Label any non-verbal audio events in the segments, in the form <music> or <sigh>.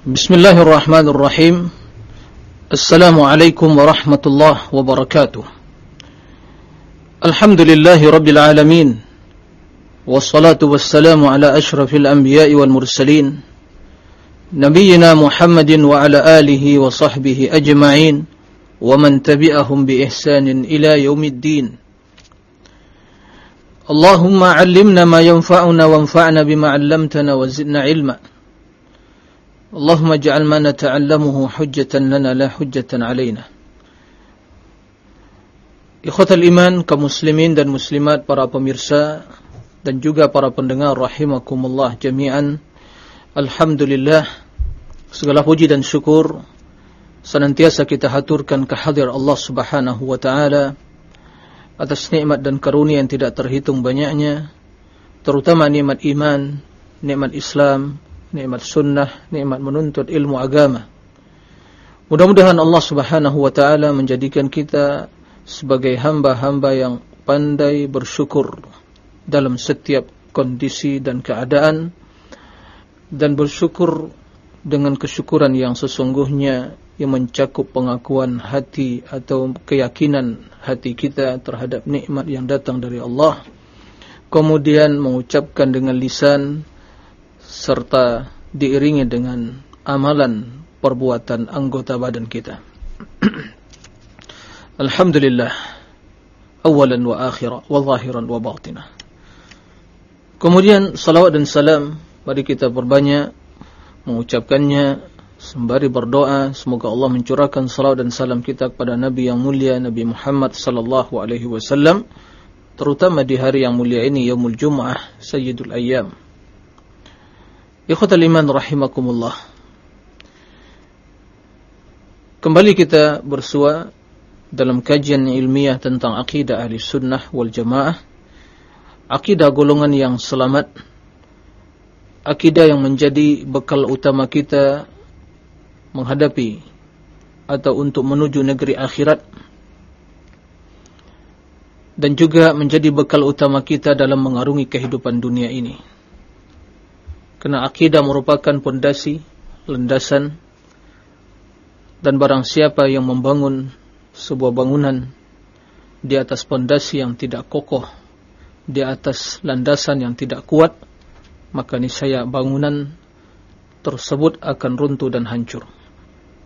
بسم الله الرحمن الرحيم. السلام عليكم ورحمة الله وبركاته. الحمد لله رب العالمين والصلاة والسلام على أشرف الأنبياء والمرسلين نبينا محمد وعلى آله وصحبه أجمعين ومن تبعهم بإحسان إلى يوم الدين. اللهم علمنا ما ينفعنا وانفعنا بما علمتنا وزدنا علما. اللهم اجعل ما نتعلمه حجة لنا لا حجة علينا Ikhwatal iman kaum muslimin dan muslimat para pemirsa dan juga para pendengar rahimakumullah jami'an Alhamdulillah segala puji dan syukur senantiasa kita haturkan kehadir Allah Subhanahu wa taala atas nikmat dan karunia yang tidak terhitung banyaknya terutama nikmat iman, nikmat Islam, nikmat sunnah, nikmat menuntut ilmu agama. Mudah-mudahan Allah Subhanahu wa taala menjadikan kita sebagai hamba-hamba yang pandai bersyukur dalam setiap kondisi dan keadaan dan bersyukur dengan kesyukuran yang sesungguhnya yang mencakup pengakuan hati atau keyakinan hati kita terhadap nikmat yang datang dari Allah kemudian mengucapkan dengan lisan serta diiringi dengan amalan perbuatan anggota badan kita. <clears throat> Alhamdulillah awalan wa akhira wa zahiran wa batinah. Kemudian salawat dan salam mari kita perbanyak mengucapkannya sembari berdoa semoga Allah mencurahkan salawat dan salam kita kepada Nabi yang mulia Nabi Muhammad sallallahu alaihi wasallam terutama di hari yang mulia ini yaumul Jum'ah Sayyidul Ayyam Ikhwatal iman rahimakumullah. Kembali kita bersua dalam kajian ilmiah tentang akidah ahli sunnah wal jamaah. Akidah golongan yang selamat. Akidah yang menjadi bekal utama kita menghadapi atau untuk menuju negeri akhirat. Dan juga menjadi bekal utama kita dalam mengarungi kehidupan dunia ini. Karena akidah merupakan pondasi, landasan dan barang siapa yang membangun sebuah bangunan di atas pondasi yang tidak kokoh, di atas landasan yang tidak kuat, maka niscaya bangunan tersebut akan runtuh dan hancur.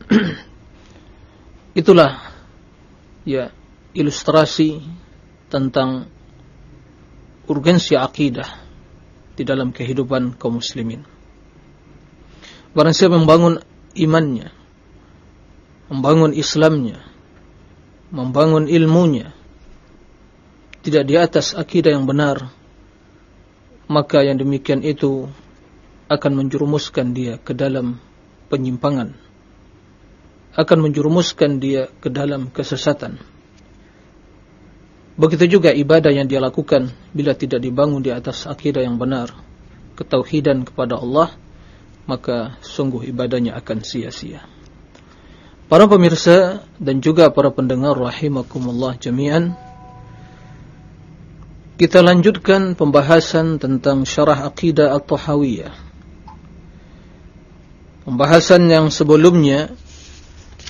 <clears throat> Itulah ya ilustrasi tentang urgensi akidah di dalam kehidupan kaum muslimin. Barang siapa membangun imannya, membangun Islamnya, membangun ilmunya, tidak di atas akidah yang benar, maka yang demikian itu akan menjerumuskan dia ke dalam penyimpangan, akan menjerumuskan dia ke dalam kesesatan. Begitu juga ibadah yang dia lakukan bila tidak dibangun di atas akidah yang benar, ketauhidan kepada Allah, maka sungguh ibadahnya akan sia-sia. Para pemirsa dan juga para pendengar rahimakumullah jami'an, kita lanjutkan pembahasan tentang syarah akidah at-tahawiyah. Pembahasan yang sebelumnya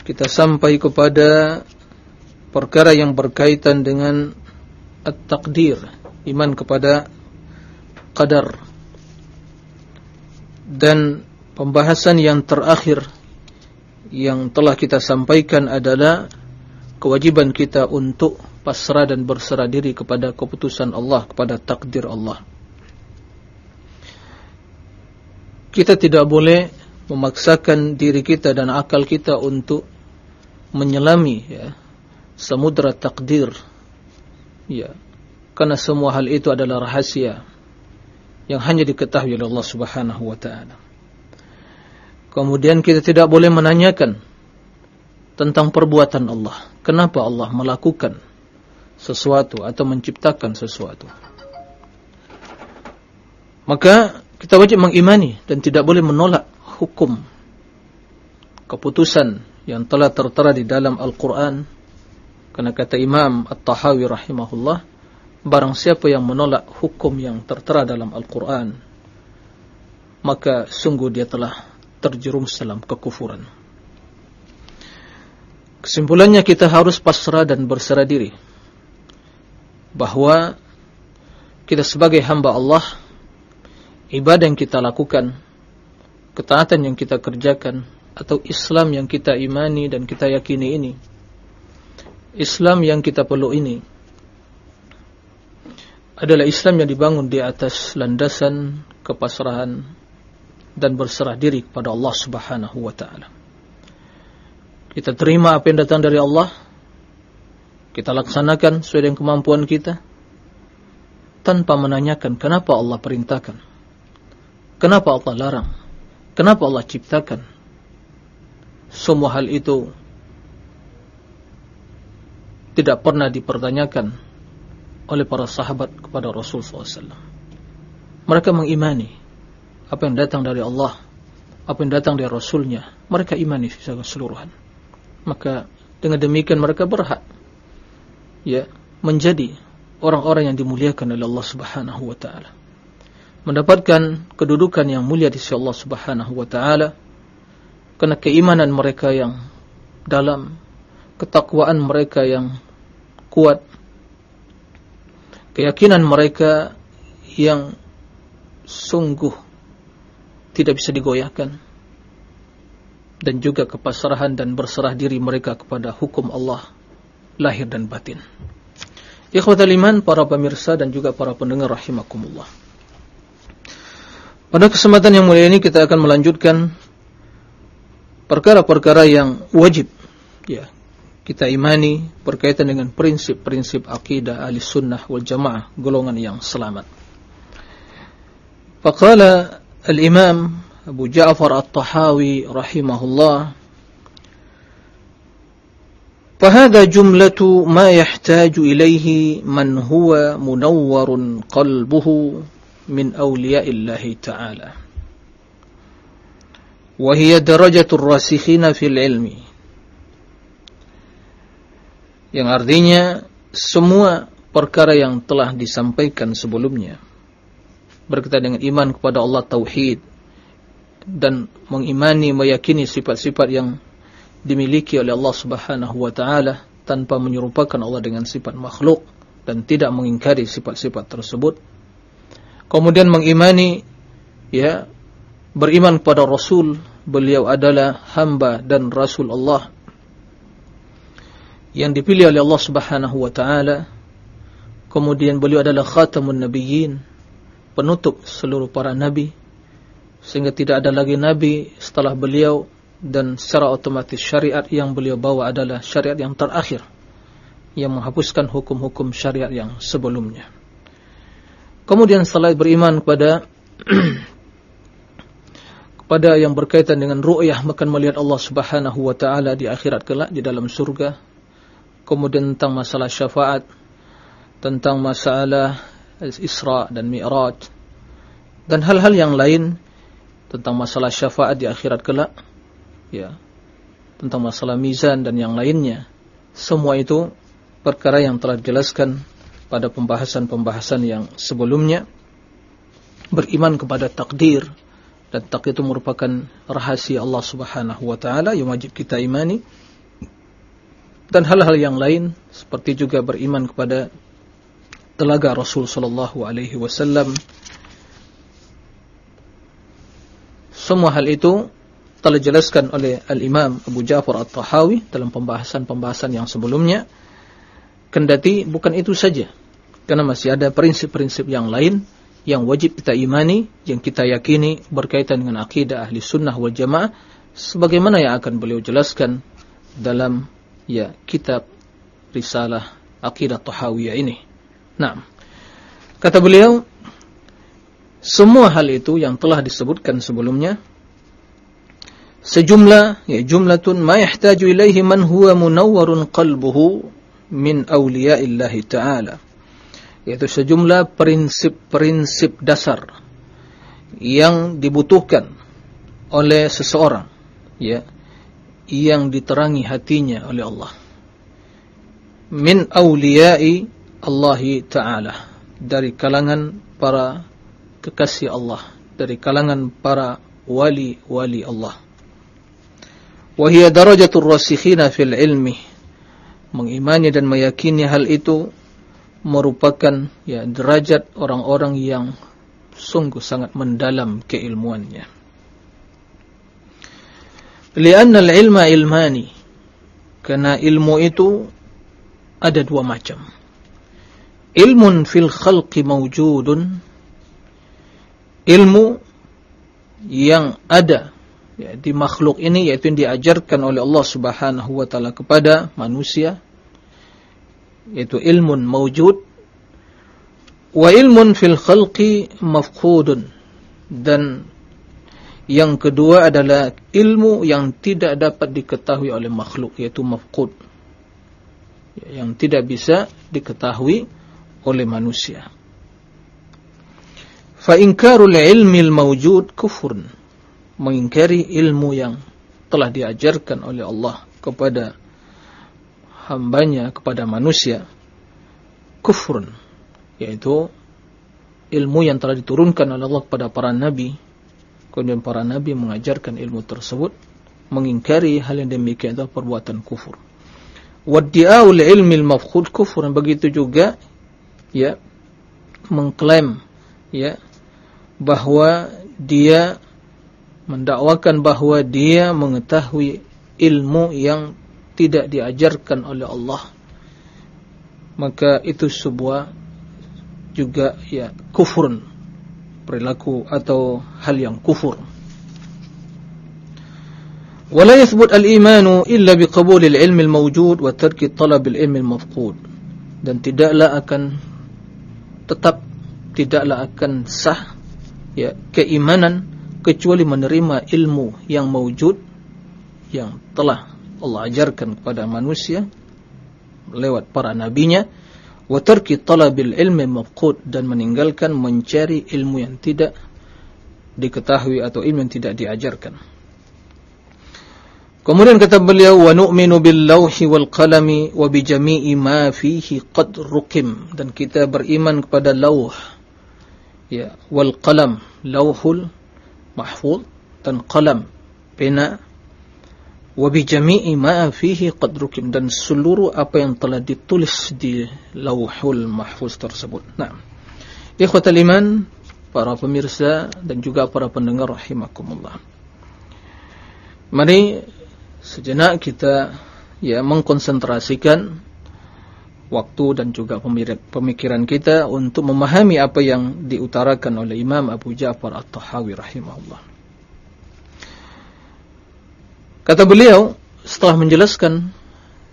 kita sampai kepada perkara yang berkaitan dengan at-taqdir, iman kepada qadar. Dan pembahasan yang terakhir yang telah kita sampaikan adalah kewajiban kita untuk pasrah dan berserah diri kepada keputusan Allah, kepada takdir Allah. Kita tidak boleh memaksakan diri kita dan akal kita untuk menyelami ya, samudra takdir. Ya. Karena semua hal itu adalah rahasia yang hanya diketahui oleh Allah Subhanahu wa taala. Kemudian kita tidak boleh menanyakan tentang perbuatan Allah. Kenapa Allah melakukan sesuatu atau menciptakan sesuatu? Maka kita wajib mengimani dan tidak boleh menolak hukum keputusan yang telah tertera di dalam Al-Quran karena kata Imam At-Tahawi rahimahullah, barang siapa yang menolak hukum yang tertera dalam Al-Quran, maka sungguh dia telah terjerumus dalam kekufuran. Kesimpulannya kita harus pasrah dan berserah diri bahwa kita sebagai hamba Allah ibadah yang kita lakukan ketaatan yang kita kerjakan atau Islam yang kita imani dan kita yakini ini Islam yang kita perlu ini adalah Islam yang dibangun di atas landasan kepasrahan dan berserah diri kepada Allah Subhanahu wa taala. Kita terima apa yang datang dari Allah. Kita laksanakan sesuai dengan kemampuan kita. Tanpa menanyakan kenapa Allah perintahkan. Kenapa Allah larang. Kenapa Allah ciptakan. Semua hal itu tidak pernah dipertanyakan oleh para sahabat kepada Rasul SAW. Mereka mengimani apa yang datang dari Allah, apa yang datang dari Rasulnya. Mereka imani secara keseluruhan maka dengan demikian mereka berhak ya menjadi orang-orang yang dimuliakan oleh Allah Subhanahu wa taala. Mendapatkan kedudukan yang mulia di sisi Allah Subhanahu wa taala karena keimanan mereka yang dalam, ketakwaan mereka yang kuat, keyakinan mereka yang sungguh tidak bisa digoyahkan dan juga kepasrahan dan berserah diri mereka kepada hukum Allah lahir dan batin. Ikhwatal iman, para pemirsa dan juga para pendengar rahimakumullah. Pada kesempatan yang mulia ini kita akan melanjutkan perkara-perkara yang wajib ya kita imani berkaitan dengan prinsip-prinsip akidah ahli sunnah wal jamaah golongan yang selamat. Faqala al-imam Abu Ja'far At-Tahawi rahimahullah فهذا جملة ما يحتاج إليه من هو منور قلبه من أولياء الله تعالى وهي درجة الراسخين في العلم Yang artinya semua perkara yang telah disampaikan sebelumnya berkaitan dengan iman kepada Allah tauhid dan mengimani meyakini sifat-sifat yang dimiliki oleh Allah Subhanahu wa taala tanpa menyerupakan Allah dengan sifat makhluk dan tidak mengingkari sifat-sifat tersebut. Kemudian mengimani ya beriman kepada Rasul, beliau adalah hamba dan rasul Allah yang dipilih oleh Allah Subhanahu wa taala. Kemudian beliau adalah khatamun nabiyyin, penutup seluruh para nabi sehingga tidak ada lagi nabi setelah beliau dan secara otomatis syariat yang beliau bawa adalah syariat yang terakhir yang menghapuskan hukum-hukum syariat yang sebelumnya. Kemudian setelah beriman kepada <clears throat> kepada yang berkaitan dengan ru'yah makan melihat Allah Subhanahu wa taala di akhirat kelak di dalam surga. Kemudian tentang masalah syafaat, tentang masalah Isra dan Mi'raj dan hal-hal yang lain tentang masalah syafaat di akhirat kelak, ya, tentang masalah mizan dan yang lainnya. Semua itu perkara yang telah dijelaskan pada pembahasan-pembahasan yang sebelumnya. Beriman kepada takdir dan takdir itu merupakan rahasia Allah Subhanahu wa taala yang wajib kita imani. Dan hal-hal yang lain seperti juga beriman kepada telaga Rasul sallallahu alaihi wasallam Semua hal itu telah dijelaskan oleh Al-Imam Abu Ja'far At-Tahawi dalam pembahasan-pembahasan yang sebelumnya. Kendati bukan itu saja. Karena masih ada prinsip-prinsip yang lain yang wajib kita imani, yang kita yakini berkaitan dengan akidah ahli sunnah wal jamaah. Sebagaimana yang akan beliau jelaskan dalam ya kitab risalah akidah Tahawiyah ini. Nah, kata beliau, semua hal itu yang telah disebutkan sebelumnya sejumlah ya jumlatun ma yahtaju ilaihi man huwa munawwarun qalbuhu min awliya'illahi ta'ala. Yaitu sejumlah prinsip-prinsip dasar yang dibutuhkan oleh seseorang ya yang diterangi hatinya oleh Allah min awliya'i Allah Ta'ala dari kalangan para kekasih Allah dari kalangan para wali-wali Allah. Wahia darajatul rasikhina fil ilmi. Mengimani dan meyakini hal itu merupakan ya derajat orang-orang yang sungguh sangat mendalam keilmuannya. Lianna al-ilma ilmani. Karena ilmu itu ada dua macam. Ilmun fil khalqi mawjudun. Ilmu yang ada ya, di makhluk ini yaitu yang diajarkan oleh Allah Subhanahu wa taala kepada manusia yaitu ilmun mawjud wa ilmun fil khalqi mafqudun dan yang kedua adalah ilmu yang tidak dapat diketahui oleh makhluk yaitu mafqud. Yang tidak bisa diketahui oleh manusia. Fa inkarul ilmi al-mawjud. Mengingkari ilmu yang telah diajarkan oleh Allah kepada hambanya kepada manusia kufrun yaitu ilmu yang telah diturunkan oleh Allah kepada para nabi Kemudian para nabi mengajarkan ilmu tersebut, mengingkari hal yang demikian itu perbuatan kufur. Waddi'aul ilmi al-mafkhud kufur. Begitu juga ya mengklaim ya bahwa dia mendakwakan bahwa dia mengetahui ilmu yang tidak diajarkan oleh Allah maka itu sebuah juga ya kufur perilaku atau hal yang kufur. ولا يثبت الإيمان إلا بقبول العلم الموجود وترك طلب العلم المفقود dan tidaklah akan tetap tidaklah akan sah ya keimanan kecuali menerima ilmu yang mewujud yang telah Allah ajarkan kepada manusia lewat para nabinya wa tarki talabil ilmi mafqud dan meninggalkan mencari ilmu yang tidak diketahui atau ilmu yang tidak diajarkan. Kemudian kata beliau qalami wa bi jami'i ma fihi qad ruqim dan kita beriman kepada lauh ya wal qalam lauhul mahfuz dan qalam pena Wabi jami'i ma fihi qad rukim dan seluruh apa yang telah ditulis di Lauhul Mahfuz tersebut. Nah, ikhwatal iman, para pemirsa dan juga para pendengar rahimakumullah. Mari sejenak kita ya mengkonsentrasikan waktu dan juga pemikiran kita untuk memahami apa yang diutarakan oleh Imam Abu Ja'far At-Tahawi rahimahullah. Kata beliau setelah menjelaskan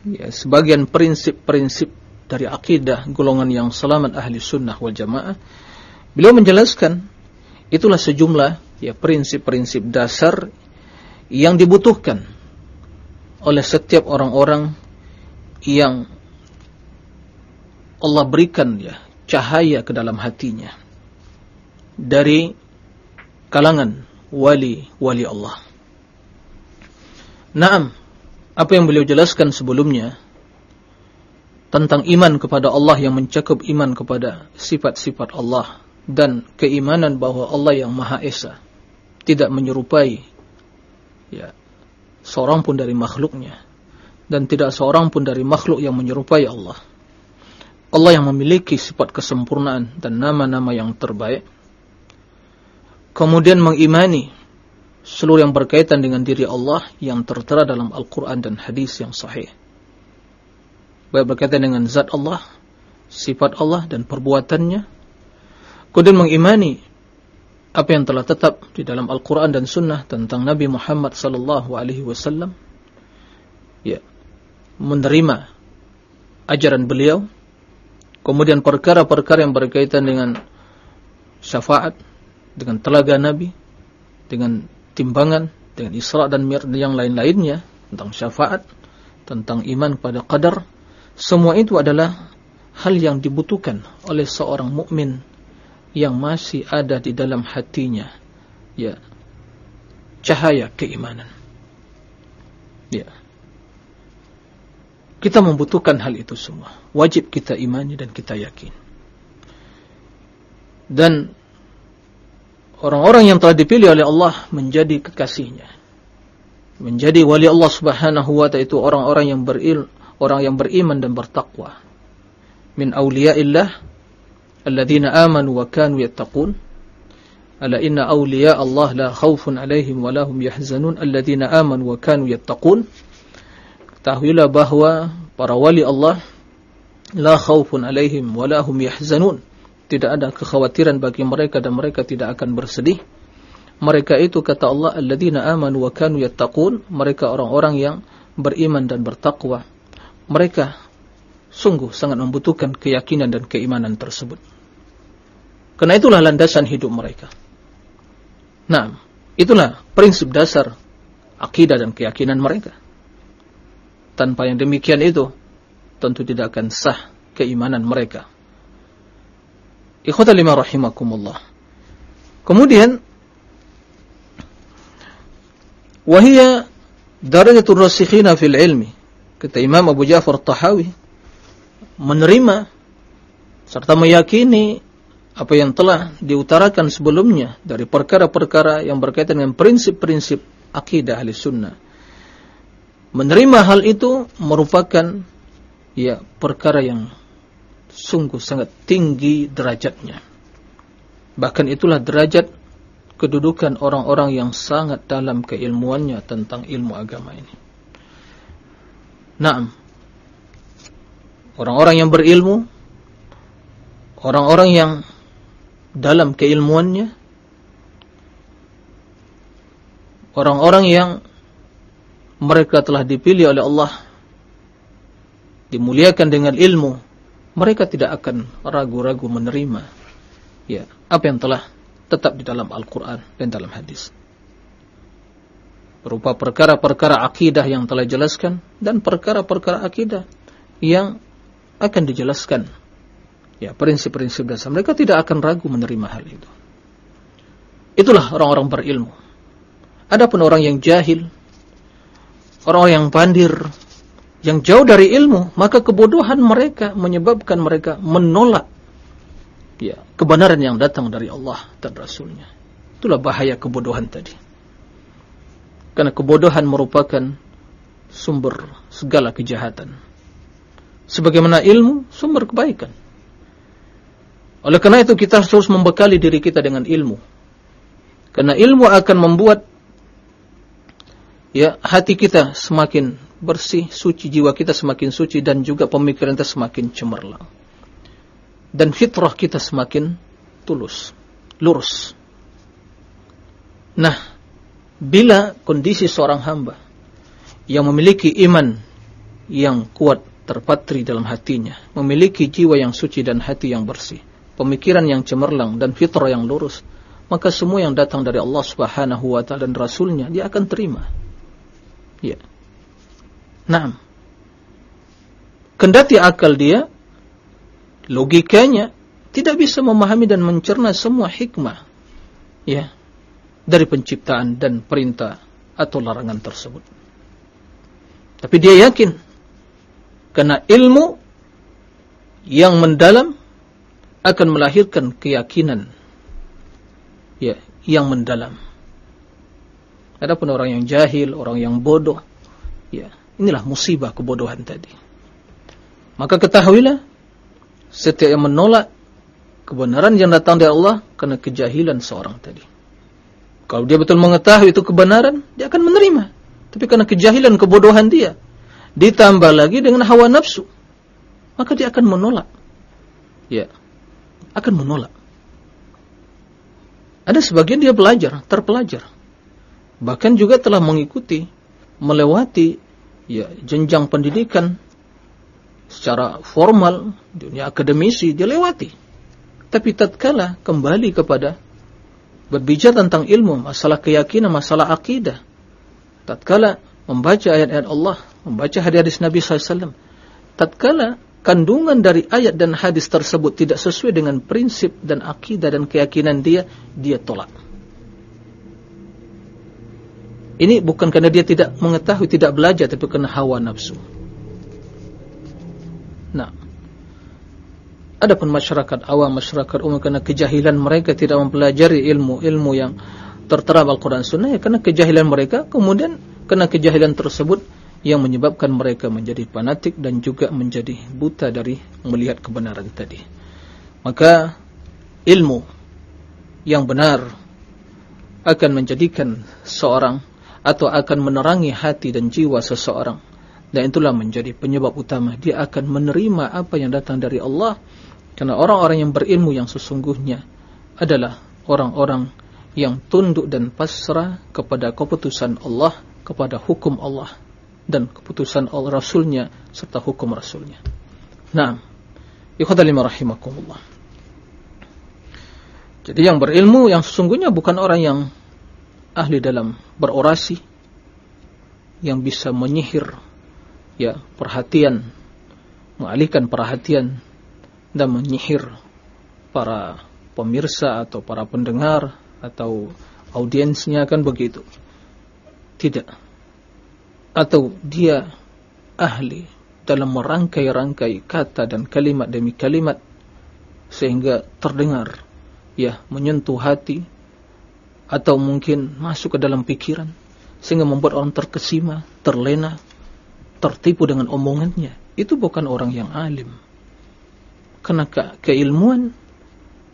ya, sebagian prinsip-prinsip dari akidah golongan yang selamat ahli sunnah wal jamaah, beliau menjelaskan itulah sejumlah ya prinsip-prinsip dasar yang dibutuhkan oleh setiap orang-orang yang Allah berikan ya cahaya ke dalam hatinya dari kalangan wali-wali Allah. Naam, apa yang beliau jelaskan sebelumnya tentang iman kepada Allah yang mencakup iman kepada sifat-sifat Allah dan keimanan bahwa Allah yang Maha Esa tidak menyerupai ya seorang pun dari makhluknya dan tidak seorang pun dari makhluk yang menyerupai Allah. Allah yang memiliki sifat kesempurnaan dan nama-nama yang terbaik. Kemudian mengimani seluruh yang berkaitan dengan diri Allah yang tertera dalam Al-Quran dan hadis yang sahih. Baik berkaitan dengan zat Allah, sifat Allah dan perbuatannya. Kemudian mengimani apa yang telah tetap di dalam Al-Quran dan Sunnah tentang Nabi Muhammad wasallam. Ya, menerima ajaran beliau. Kemudian perkara-perkara yang berkaitan dengan syafaat, dengan telaga Nabi, dengan timbangan dengan Isra dan Mi'raj yang lain-lainnya tentang syafaat, tentang iman pada qadar, semua itu adalah hal yang dibutuhkan oleh seorang mukmin yang masih ada di dalam hatinya ya cahaya keimanan. Ya. Kita membutuhkan hal itu semua. Wajib kita imani dan kita yakin. Dan orang-orang yang telah dipilih oleh Allah menjadi kekasihnya. Menjadi wali Allah Subhanahu wa taala itu orang-orang yang beril, orang yang beriman dan bertakwa. Min awliyaillah alladzina amanu wa kanu yattaqun. Ala inna awliya Allah la khaufun alaihim wa lahum yahzanun alladzina amanu wa kanu yattaqun. Ketahuilah bahwa para wali Allah la khaufun alaihim wa lahum yahzanun tidak ada kekhawatiran bagi mereka dan mereka tidak akan bersedih. Mereka itu kata Allah alladzina amanu wa kanu yattaqun, mereka orang-orang yang beriman dan bertakwa. Mereka sungguh sangat membutuhkan keyakinan dan keimanan tersebut. Karena itulah landasan hidup mereka. Nah, itulah prinsip dasar akidah dan keyakinan mereka. Tanpa yang demikian itu, tentu tidak akan sah keimanan mereka. Ikhwata lima rahimakumullah. Kemudian wahia darajatul rasikhina fil ilmi. Kata Imam Abu Ja'far Tahawi menerima serta meyakini apa yang telah diutarakan sebelumnya dari perkara-perkara yang berkaitan dengan prinsip-prinsip akidah ahli sunnah. Menerima hal itu merupakan ya perkara yang sungguh sangat tinggi derajatnya. Bahkan itulah derajat kedudukan orang-orang yang sangat dalam keilmuannya tentang ilmu agama ini. Naam. Orang-orang yang berilmu, orang-orang yang dalam keilmuannya, orang-orang yang mereka telah dipilih oleh Allah, dimuliakan dengan ilmu, mereka tidak akan ragu-ragu menerima ya apa yang telah tetap di dalam Al-Qur'an dan dalam hadis. Berupa perkara-perkara akidah yang telah jelaskan dan perkara-perkara akidah yang akan dijelaskan. Ya, prinsip-prinsip dasar mereka tidak akan ragu menerima hal itu. Itulah orang-orang berilmu. Adapun orang yang jahil, orang yang pandir, yang jauh dari ilmu, maka kebodohan mereka menyebabkan mereka menolak ya, kebenaran yang datang dari Allah dan Rasulnya. Itulah bahaya kebodohan tadi. Karena kebodohan merupakan sumber segala kejahatan. Sebagaimana ilmu, sumber kebaikan. Oleh karena itu kita harus membekali diri kita dengan ilmu. Karena ilmu akan membuat ya hati kita semakin bersih, suci jiwa kita semakin suci dan juga pemikiran kita semakin cemerlang. Dan fitrah kita semakin tulus, lurus. Nah, bila kondisi seorang hamba yang memiliki iman yang kuat terpatri dalam hatinya, memiliki jiwa yang suci dan hati yang bersih, pemikiran yang cemerlang dan fitrah yang lurus, maka semua yang datang dari Allah Subhanahu wa taala dan rasulnya dia akan terima. Ya. Nah, kendati akal dia, logikanya tidak bisa memahami dan mencerna semua hikmah, ya, dari penciptaan dan perintah atau larangan tersebut. Tapi dia yakin, karena ilmu yang mendalam akan melahirkan keyakinan, ya, yang mendalam. Adapun orang yang jahil, orang yang bodoh, ya, Inilah musibah kebodohan tadi. Maka ketahuilah, setiap yang menolak kebenaran yang datang dari Allah karena kejahilan seorang tadi. Kalau dia betul mengetahui itu kebenaran, dia akan menerima. Tapi karena kejahilan, kebodohan dia, ditambah lagi dengan hawa nafsu, maka dia akan menolak. Ya, akan menolak. Ada sebagian dia belajar, terpelajar. Bahkan juga telah mengikuti, melewati ya jenjang pendidikan secara formal dunia akademisi dia lewati tapi tatkala kembali kepada berbicara tentang ilmu masalah keyakinan masalah akidah tatkala membaca ayat-ayat Allah membaca hadis Nabi SAW tatkala kandungan dari ayat dan hadis tersebut tidak sesuai dengan prinsip dan akidah dan keyakinan dia dia tolak ini bukan karena dia tidak mengetahui, tidak belajar, tapi karena hawa nafsu. Nah, Adapun masyarakat awam, masyarakat umum karena kejahilan mereka tidak mempelajari ilmu-ilmu yang tertera Al-Quran Sunnah, ya karena kejahilan mereka, kemudian karena kejahilan tersebut yang menyebabkan mereka menjadi fanatik dan juga menjadi buta dari melihat kebenaran tadi. Maka ilmu yang benar akan menjadikan seorang atau akan menerangi hati dan jiwa seseorang dan itulah menjadi penyebab utama dia akan menerima apa yang datang dari Allah karena orang-orang yang berilmu yang sesungguhnya adalah orang-orang yang tunduk dan pasrah kepada keputusan Allah, kepada hukum Allah dan keputusan Allah Rasulnya serta hukum Rasulnya. Nah, ikhwatalima rahimakumullah. Jadi yang berilmu yang sesungguhnya bukan orang yang ahli dalam berorasi, yang bisa menyihir ya perhatian, mengalihkan perhatian dan menyihir para pemirsa atau para pendengar atau audiensnya kan begitu. Tidak. Atau dia ahli dalam merangkai-rangkai kata dan kalimat demi kalimat sehingga terdengar ya menyentuh hati atau mungkin masuk ke dalam pikiran sehingga membuat orang terkesima, terlena, tertipu dengan omongannya. Itu bukan orang yang alim karena ke keilmuan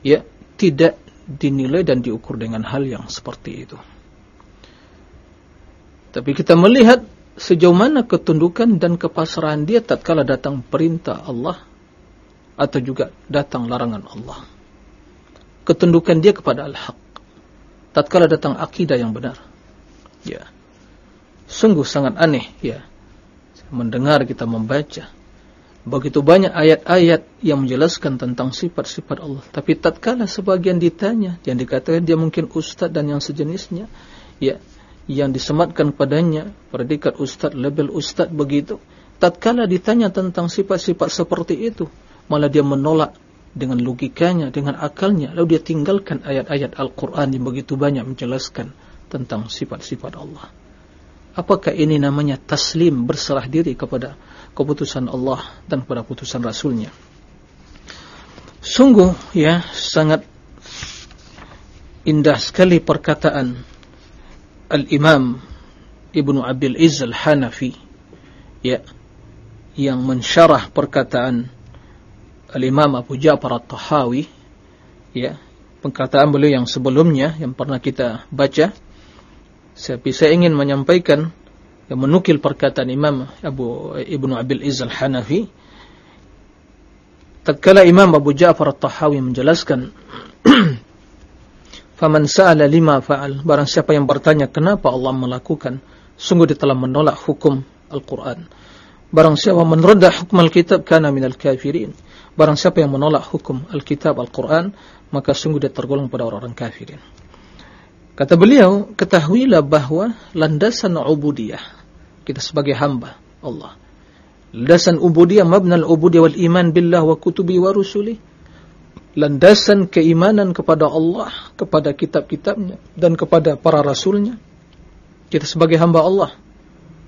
ya tidak dinilai dan diukur dengan hal yang seperti itu. Tapi kita melihat sejauh mana ketundukan dan kepasrahan dia tatkala datang perintah Allah atau juga datang larangan Allah. Ketundukan dia kepada al-haq. Tatkala datang akidah yang benar. Ya. Sungguh sangat aneh ya. Mendengar kita membaca Begitu banyak ayat-ayat yang menjelaskan tentang sifat-sifat Allah. Tapi tatkala sebagian ditanya, yang dikatakan dia mungkin ustaz dan yang sejenisnya, ya, yang disematkan padanya predikat ustaz, label ustaz begitu. Tatkala ditanya tentang sifat-sifat seperti itu, malah dia menolak dengan logikanya, dengan akalnya, lalu dia tinggalkan ayat-ayat Al-Quran yang begitu banyak menjelaskan tentang sifat-sifat Allah. Apakah ini namanya taslim, berserah diri kepada keputusan Allah dan kepada keputusan Rasulnya. Sungguh ya sangat indah sekali perkataan Al-Imam Ibnu Abil Izz Al-Hanafi ya yang mensyarah perkataan Al-Imam Abu Ja'far At-Tahawi ya perkataan beliau yang sebelumnya yang pernah kita baca saya, saya ingin menyampaikan yang menukil perkataan Imam Abu Ibnu Abil Izz Al-Hanafi. Tatkala Imam Abu Ja'far At-Tahawi menjelaskan <clears throat> Faman sa'ala lima fa'al barang siapa yang bertanya kenapa Allah melakukan? Sungguh dia telah menolak hukum Al-Qur'an. Barang siapa menerodah hukum Al-Kitab kana minal kafirin barang siapa yang menolak hukum Al-Kitab Al-Qur'an maka sungguh dia tergolong pada orang-orang kafirin Kata beliau, ketahuilah bahwa landasan ubudiyah kita sebagai hamba Allah. Landasan ubudiyah mabnal ubudiyah wal iman billah wa kutubi wa rusuli. Landasan keimanan kepada Allah, kepada kitab-kitabnya dan kepada para rasulnya. Kita sebagai hamba Allah.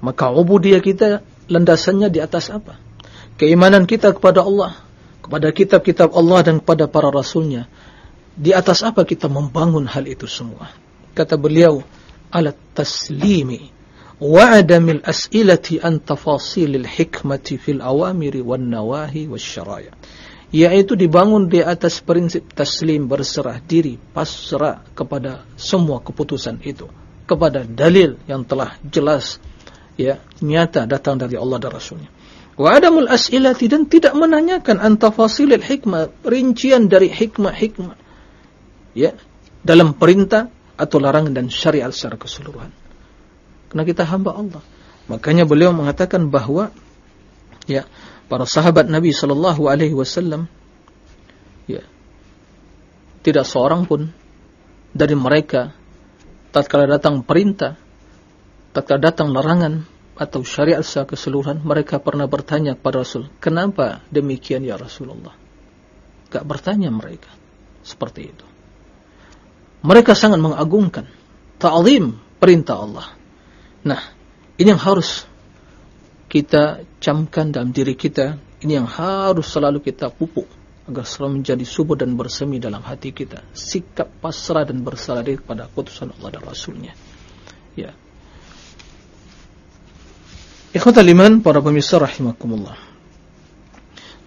Maka ubudiyah kita landasannya di atas apa? Keimanan kita kepada Allah, kepada kitab-kitab Allah dan kepada para rasulnya. Di atas apa kita membangun hal itu semua? Kata beliau, alat taslimi wa adamil as'ilati an tafasilil hikmati fil awamiri wan nawahi wasyaraya. Yaitu dibangun di atas prinsip taslim berserah diri pasrah kepada semua keputusan itu kepada dalil yang telah jelas ya nyata datang dari Allah dan Rasulnya wa adamul as'ilati dan tidak menanyakan an tafasilil hikmah rincian dari hikmah-hikmah ya dalam perintah atau larangan dan syariat secara keseluruhan karena kita hamba Allah. Makanya beliau mengatakan bahwa ya para sahabat Nabi Shallallahu Alaihi Wasallam ya tidak seorang pun dari mereka tatkala datang perintah, tatkala datang larangan atau syariat secara keseluruhan, mereka pernah bertanya kepada Rasul, kenapa demikian ya Rasulullah? Gak bertanya mereka seperti itu. Mereka sangat mengagungkan ta'zim perintah Allah. Nah, ini yang harus kita camkan dalam diri kita, ini yang harus selalu kita pupuk agar selalu menjadi subur dan bersemi dalam hati kita sikap pasrah dan berserah diri kepada keputusan Allah dan Rasulnya ya ikhwatal iman para pemirsa rahimakumullah.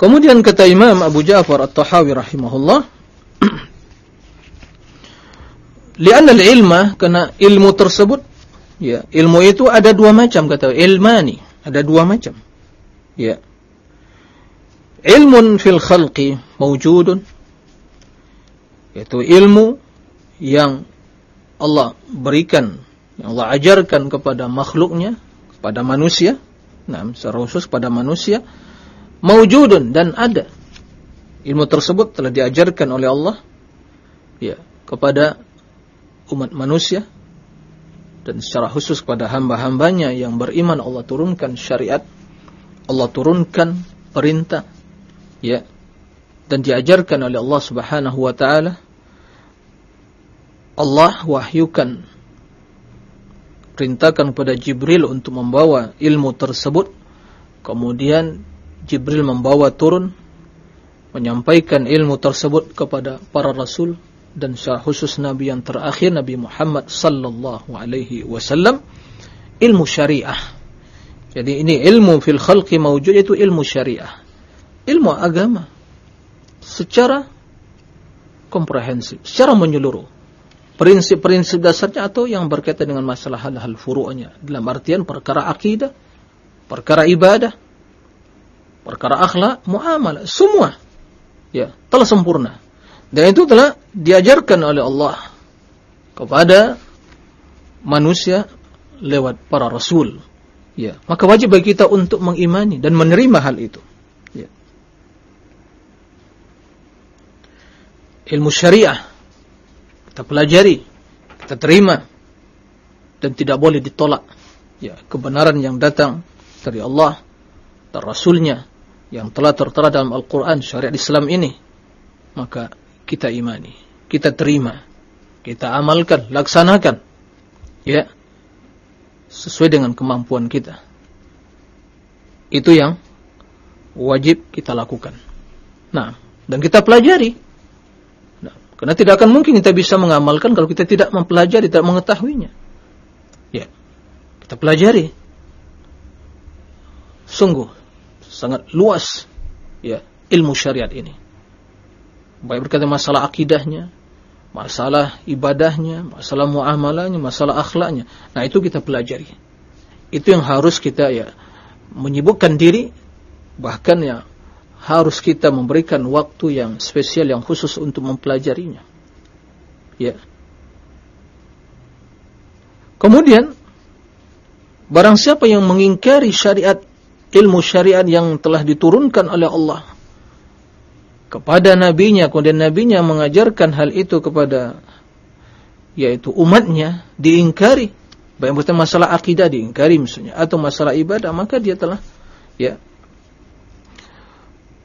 Kemudian kata Imam Abu Ja'far At-Tahawi rahimahullah <clears throat> lian al-ilma karena ilmu tersebut ya ilmu itu ada dua macam kata ilmani ada dua macam ya. Ilmun fil khalqi mawjudun yaitu ilmu yang Allah berikan yang Allah ajarkan kepada makhluknya kepada manusia nah secara khusus pada manusia mawjudun dan ada. Ilmu tersebut telah diajarkan oleh Allah ya kepada umat manusia dan secara khusus kepada hamba-hambanya yang beriman Allah turunkan syariat Allah turunkan perintah ya dan diajarkan oleh Allah Subhanahu wa taala. Allah wahyukan perintahkan kepada Jibril untuk membawa ilmu tersebut kemudian Jibril membawa turun menyampaikan ilmu tersebut kepada para rasul dan secara khusus nabi yang terakhir Nabi Muhammad sallallahu alaihi wasallam ilmu syariah. Jadi ini ilmu fil khalqi mawjud itu ilmu syariah ilmu agama secara komprehensif, secara menyeluruh. Prinsip-prinsip dasarnya atau yang berkaitan dengan masalah hal-hal furu'nya. Dalam artian perkara akidah, perkara ibadah, perkara akhlak, muamalah, semua ya telah sempurna. Dan itu telah diajarkan oleh Allah kepada manusia lewat para rasul. Ya, maka wajib bagi kita untuk mengimani dan menerima hal itu. ilmu syariah kita pelajari, kita terima dan tidak boleh ditolak. Ya, kebenaran yang datang dari Allah dan Rasulnya yang telah tertera dalam Al-Quran syariat Islam ini maka kita imani, kita terima, kita amalkan, laksanakan ya sesuai dengan kemampuan kita. Itu yang wajib kita lakukan. Nah, dan kita pelajari karena tidak akan mungkin kita bisa mengamalkan kalau kita tidak mempelajari, tidak mengetahuinya. Ya, kita pelajari. Sungguh sangat luas ya ilmu syariat ini. Baik berkaitan masalah akidahnya, masalah ibadahnya, masalah muamalahnya, masalah akhlaknya. Nah, itu kita pelajari. Itu yang harus kita ya menyibukkan diri bahkan ya harus kita memberikan waktu yang spesial yang khusus untuk mempelajarinya. Ya. Kemudian barang siapa yang mengingkari syariat ilmu syariat yang telah diturunkan oleh Allah kepada nabinya kemudian nabinya mengajarkan hal itu kepada yaitu umatnya diingkari baik masalah akidah diingkari misalnya atau masalah ibadah maka dia telah ya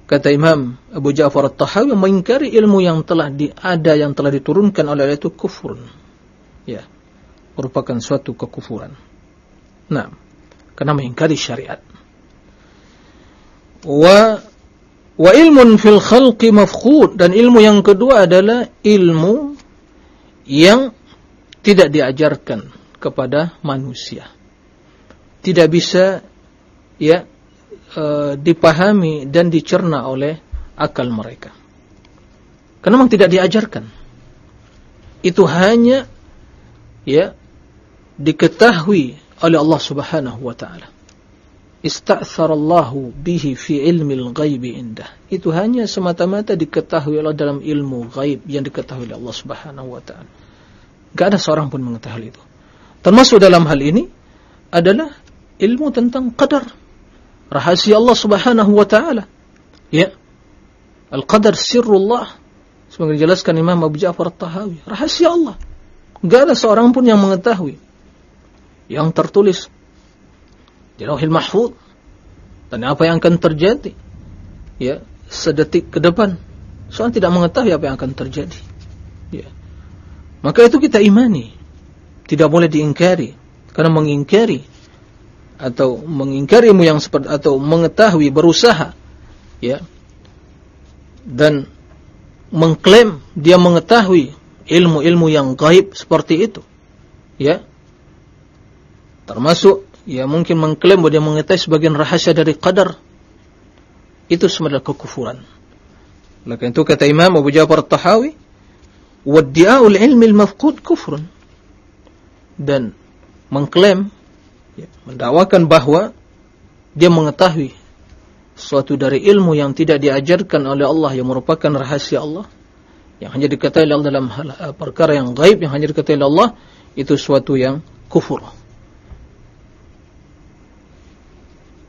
Kata Imam Abu Ja'far At-Tahawi mengingkari ilmu yang telah di, ada yang telah diturunkan oleh Allah itu kufur. Ya. Merupakan suatu kekufuran. Nah, karena mengingkari syariat. Wa wa ilmun fil khalqi mafkhud dan ilmu yang kedua adalah ilmu yang tidak diajarkan kepada manusia. Tidak bisa ya e, dipahami dan dicerna oleh akal mereka. Karena memang tidak diajarkan. Itu hanya ya diketahui oleh Allah Subhanahu wa taala. Ista'tharallahu bihi fi ilmi al-ghaib indah. Itu hanya semata-mata diketahui Allah dalam ilmu gaib yang diketahui oleh Allah Subhanahu wa taala. Enggak ada seorang pun mengetahui itu. Termasuk dalam hal ini adalah ilmu tentang qadar rahasia Allah Subhanahu wa taala. Ya. Al-qadar sirrullah. Sebagai dijelaskan Imam Abu Ja'far At-Tahawi, rahasia Allah. Enggak ada seorang pun yang mengetahui yang tertulis di Lauhil Mahfuz dan apa yang akan terjadi ya sedetik ke depan. Soalnya tidak mengetahui apa yang akan terjadi. Ya. Maka itu kita imani. Tidak boleh diingkari. Karena mengingkari atau mengingkari ilmu yang seperti atau mengetahui berusaha ya dan mengklaim dia mengetahui ilmu-ilmu yang gaib seperti itu. Ya. Termasuk ya mungkin mengklaim bahwa dia mengetahui sebagian rahasia dari qadar. Itu semua kekufuran. Maka itu kata Imam Abu Ja'far At-Tahawi, "Waddi'a'ul ilmi al-mafqud kufrun." Dan mengklaim ya, mendakwakan bahwa dia mengetahui suatu dari ilmu yang tidak diajarkan oleh Allah yang merupakan rahasia Allah yang hanya diketahui Allah dalam hal, uh, perkara yang gaib yang hanya diketahui Allah itu suatu yang kufur.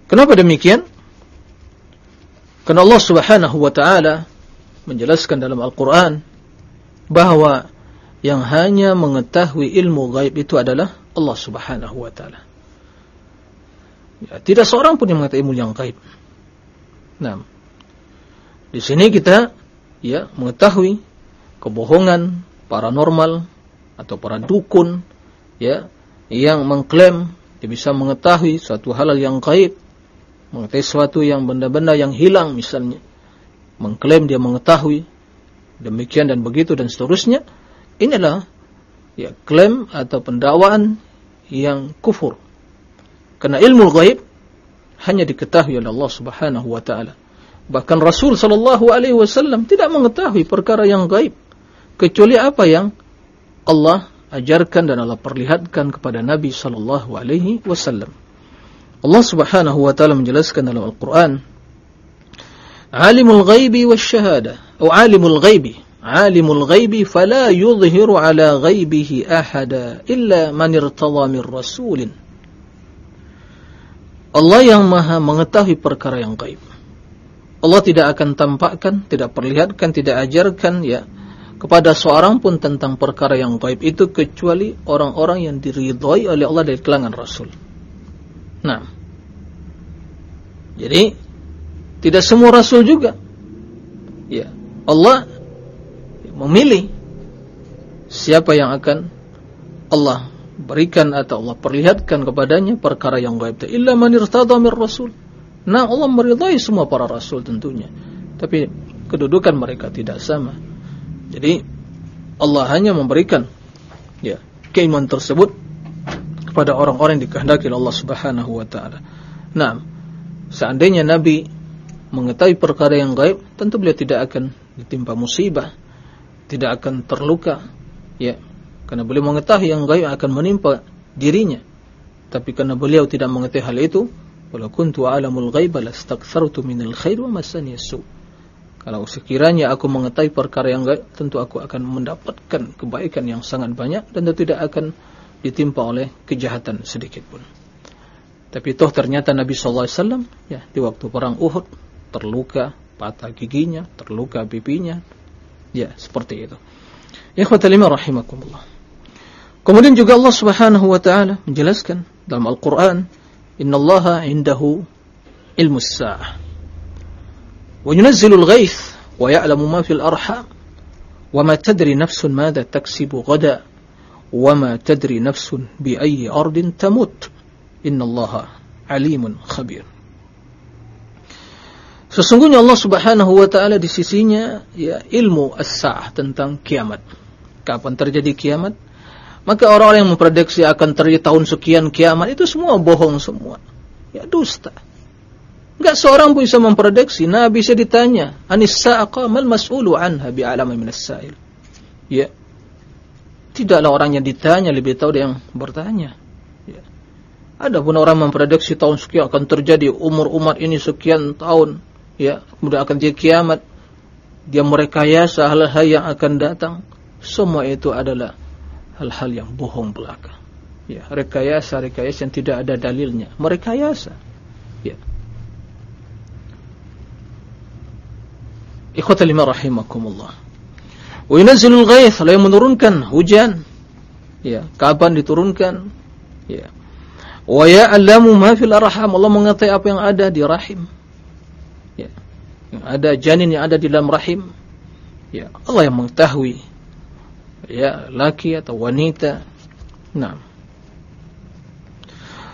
Kenapa demikian? Karena Allah Subhanahu wa taala menjelaskan dalam Al-Qur'an bahwa yang hanya mengetahui ilmu gaib itu adalah Allah Subhanahu wa taala. Ya, tidak seorang pun yang mengetahui ilmu yang gaib. Nah, di sini kita ya mengetahui kebohongan paranormal atau para dukun ya yang mengklaim dia bisa mengetahui suatu hal yang gaib, mengetahui suatu yang benda-benda yang hilang misalnya, mengklaim dia mengetahui demikian dan begitu dan seterusnya. Inilah ya klaim atau pendakwaan yang kufur. Karena ilmu gaib hanya diketahui oleh Allah Subhanahu wa taala. Bahkan Rasul sallallahu alaihi wasallam tidak mengetahui perkara yang gaib kecuali apa yang Allah ajarkan dan Allah perlihatkan kepada Nabi sallallahu alaihi wasallam. Allah Subhanahu wa taala menjelaskan dalam Al-Qur'an Alimul ghaibi wasyahada atau alimul ghaibi alimul ghaibi fala yudhiru ala ghaibihi ahada illa man irtada min rasulin Allah yang maha mengetahui perkara yang gaib. Allah tidak akan tampakkan, tidak perlihatkan, tidak ajarkan ya kepada seorang pun tentang perkara yang gaib itu kecuali orang-orang yang diridhoi oleh Allah dari kalangan Rasul. Nah, jadi tidak semua Rasul juga. Ya, Allah memilih siapa yang akan Allah berikan atau Allah perlihatkan kepadanya perkara yang gaib. Illa man irtada mir rasul. Nah, Allah meridai semua para rasul tentunya. Tapi kedudukan mereka tidak sama. Jadi Allah hanya memberikan ya keiman tersebut kepada orang-orang yang dikehendaki Allah Subhanahu wa taala. Nah, seandainya Nabi mengetahui perkara yang gaib, tentu beliau tidak akan ditimpa musibah, tidak akan terluka, ya, karena beliau mengetahui yang gaib akan menimpa dirinya. Tapi karena beliau tidak mengetahui hal itu, walau kuntu alamul ghaib lastakthartu minal khair wa masani su. Kalau sekiranya aku mengetahui perkara yang gaib, tentu aku akan mendapatkan kebaikan yang sangat banyak dan tidak akan ditimpa oleh kejahatan sedikit pun. Tapi toh ternyata Nabi sallallahu alaihi wasallam ya di waktu perang Uhud terluka, patah giginya, terluka pipinya. Ya, seperti itu. Ikhwatal iman rahimakumullah. Kemudian juga Allah Subhanahu wa taala menjelaskan dalam Al-Qur'an, "Innallaha 'indahu ilmus sa'ah." Wa yunazzilul ghaits wa ya'lamu ma fil arham wa ma tadri nafsun madza taksibu ghada wa ma tadri nafsun bi ayyi ardin tamut. Innallaha 'alimun khabir. Sesungguhnya Allah Subhanahu wa taala di sisinya ya ilmu as-sa'ah tentang kiamat. Kapan terjadi kiamat? Maka orang-orang yang memprediksi akan terjadi tahun sekian kiamat itu semua bohong semua. Ya dusta. Enggak seorang pun bisa memprediksi. Nabi bisa ditanya, "Anis sa'aqa mal mas'ulu anha bi'alama minas sa'il." Ya. Tidaklah orang yang ditanya lebih tahu dari yang bertanya. Ya. Ada pun orang memprediksi tahun sekian akan terjadi umur umat ini sekian tahun, ya, kemudian akan jadi kiamat. Dia merekayasa hal-hal yang akan datang. Semua itu adalah hal-hal yang bohong belaka. Ya, rekayasa-rekayasa yang tidak ada dalilnya. Merekayasa. Ya. Ikhwata lima rahimakumullah. Wa yunazzilul ghaith, lalu menurunkan hujan. Ya, kapan diturunkan? Ya. Wa ya'lamu ma fil arham, Allah mengetahui apa yang ada di rahim. Ya. Yang ada janin yang ada di dalam rahim. Ya, Allah yang mengetahui ya laki atau wanita. Nah.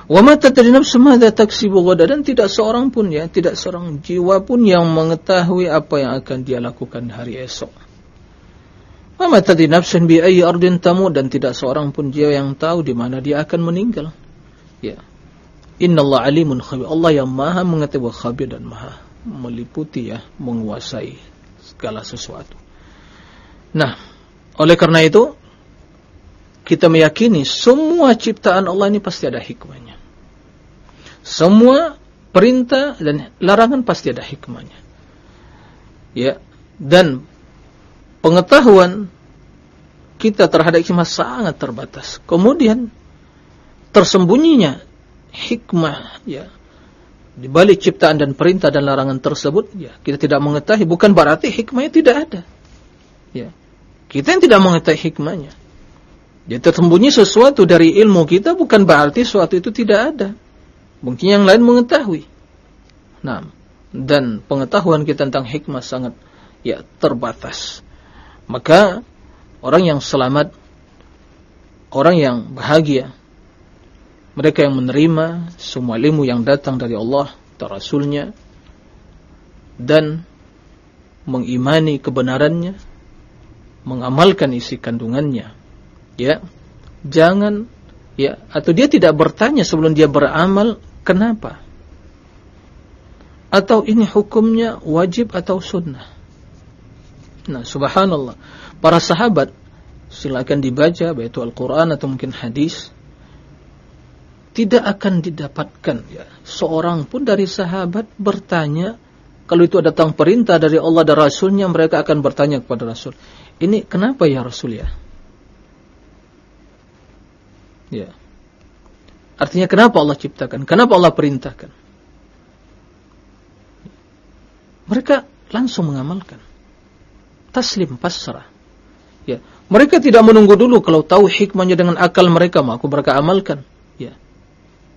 Wa ma tadri nafsun madza taksibu dan tidak seorang pun ya, tidak seorang jiwa pun yang mengetahui apa yang akan dia lakukan hari esok. Wa ma tadri nafsun bi ardin tamut dan tidak seorang pun jiwa yang tahu di mana dia akan meninggal. Ya. Innallaha alimun khabir. Allah yang Maha mengetahui khabir dan Maha meliputi ya, menguasai segala sesuatu. Nah, oleh karena itu kita meyakini semua ciptaan Allah ini pasti ada hikmahnya. Semua perintah dan larangan pasti ada hikmahnya. Ya, dan pengetahuan kita terhadap hikmah sangat terbatas. Kemudian tersembunyinya hikmah ya di balik ciptaan dan perintah dan larangan tersebut ya kita tidak mengetahui bukan berarti hikmahnya tidak ada. Ya. Kita yang tidak mengetahui hikmahnya. Jadi tersembunyi sesuatu dari ilmu kita bukan berarti sesuatu itu tidak ada. Mungkin yang lain mengetahui. Nah, dan pengetahuan kita tentang hikmah sangat ya terbatas. Maka orang yang selamat, orang yang bahagia, mereka yang menerima semua ilmu yang datang dari Allah dan Rasulnya dan mengimani kebenarannya, mengamalkan isi kandungannya. Ya, jangan ya atau dia tidak bertanya sebelum dia beramal Kenapa? Atau ini hukumnya wajib atau sunnah? Nah, subhanallah. Para sahabat, silakan dibaca, baik Al-Quran atau mungkin hadis, tidak akan didapatkan ya, seorang pun dari sahabat bertanya, kalau itu datang perintah dari Allah dan Rasulnya, mereka akan bertanya kepada Rasul, ini kenapa ya Rasul ya? Ya. Artinya kenapa Allah ciptakan? Kenapa Allah perintahkan? Mereka langsung mengamalkan. Taslim, pasrah. Ya. Mereka tidak menunggu dulu kalau tahu hikmahnya dengan akal mereka, maka mereka amalkan. Ya.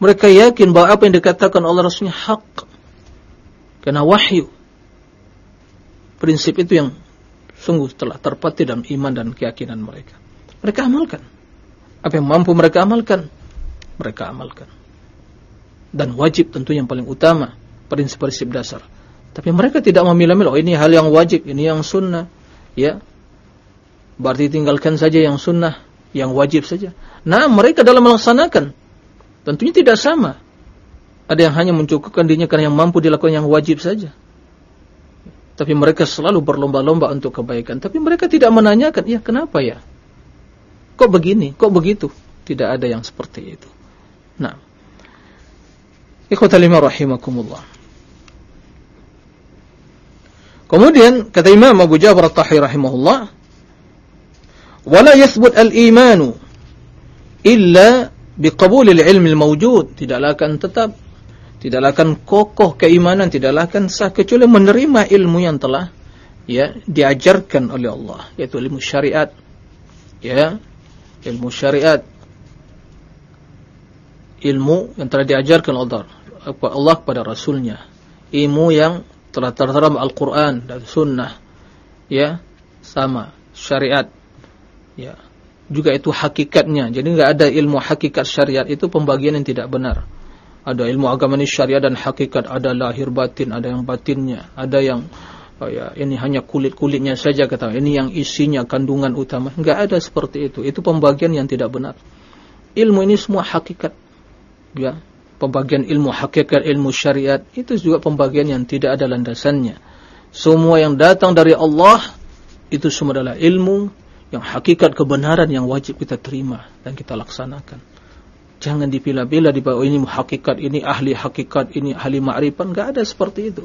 Mereka yakin bahwa apa yang dikatakan Allah Rasulnya hak. Karena wahyu. Prinsip itu yang sungguh telah terpati dalam iman dan keyakinan mereka. Mereka amalkan. Apa yang mampu mereka amalkan mereka amalkan. Dan wajib tentu yang paling utama, prinsip-prinsip dasar. Tapi mereka tidak memilah-milah, oh ini hal yang wajib, ini yang sunnah. Ya, berarti tinggalkan saja yang sunnah, yang wajib saja. Nah, mereka dalam melaksanakan, tentunya tidak sama. Ada yang hanya mencukupkan dirinya karena yang mampu dilakukan yang wajib saja. Tapi mereka selalu berlomba-lomba untuk kebaikan. Tapi mereka tidak menanyakan, ya kenapa ya? Kok begini? Kok begitu? Tidak ada yang seperti itu. Nah. Ikhwatal lima rahimakumullah. Kemudian kata Imam Abu Ja'far At-Tahi rahimahullah, "Wala yathbut al-imanu illa biqabul al-ilm al-mawjud." Tidaklah akan tetap tidaklah akan kokoh keimanan, tidaklah akan sah kecuali menerima ilmu yang telah ya diajarkan oleh Allah, yaitu ilmu syariat. Ya, ilmu syariat. Ilmu yang telah diajarkan Allah Allah kepada Rasulnya. Ilmu yang telah tertera Al-Quran dan Sunnah ya sama syariat ya. Juga itu hakikatnya. Jadi nggak ada ilmu hakikat syariat itu pembagian yang tidak benar ada ilmu agama ini syariat dan hakikat. Ada lahir batin ada yang batinnya. Ada yang oh ya ini hanya kulit kulitnya saja kata. Ini yang isinya kandungan utama. Nggak ada seperti itu. Itu pembagian yang tidak benar. Ilmu ini semua hakikat. Ya pembagian ilmu hakikat ilmu syariat itu juga pembagian yang tidak ada landasannya. Semua yang datang dari Allah itu semua adalah ilmu yang hakikat kebenaran yang wajib kita terima dan kita laksanakan jangan dipilah-pilah di bawah ini hakikat ini ahli hakikat ini ahli ma'rifat enggak ada seperti itu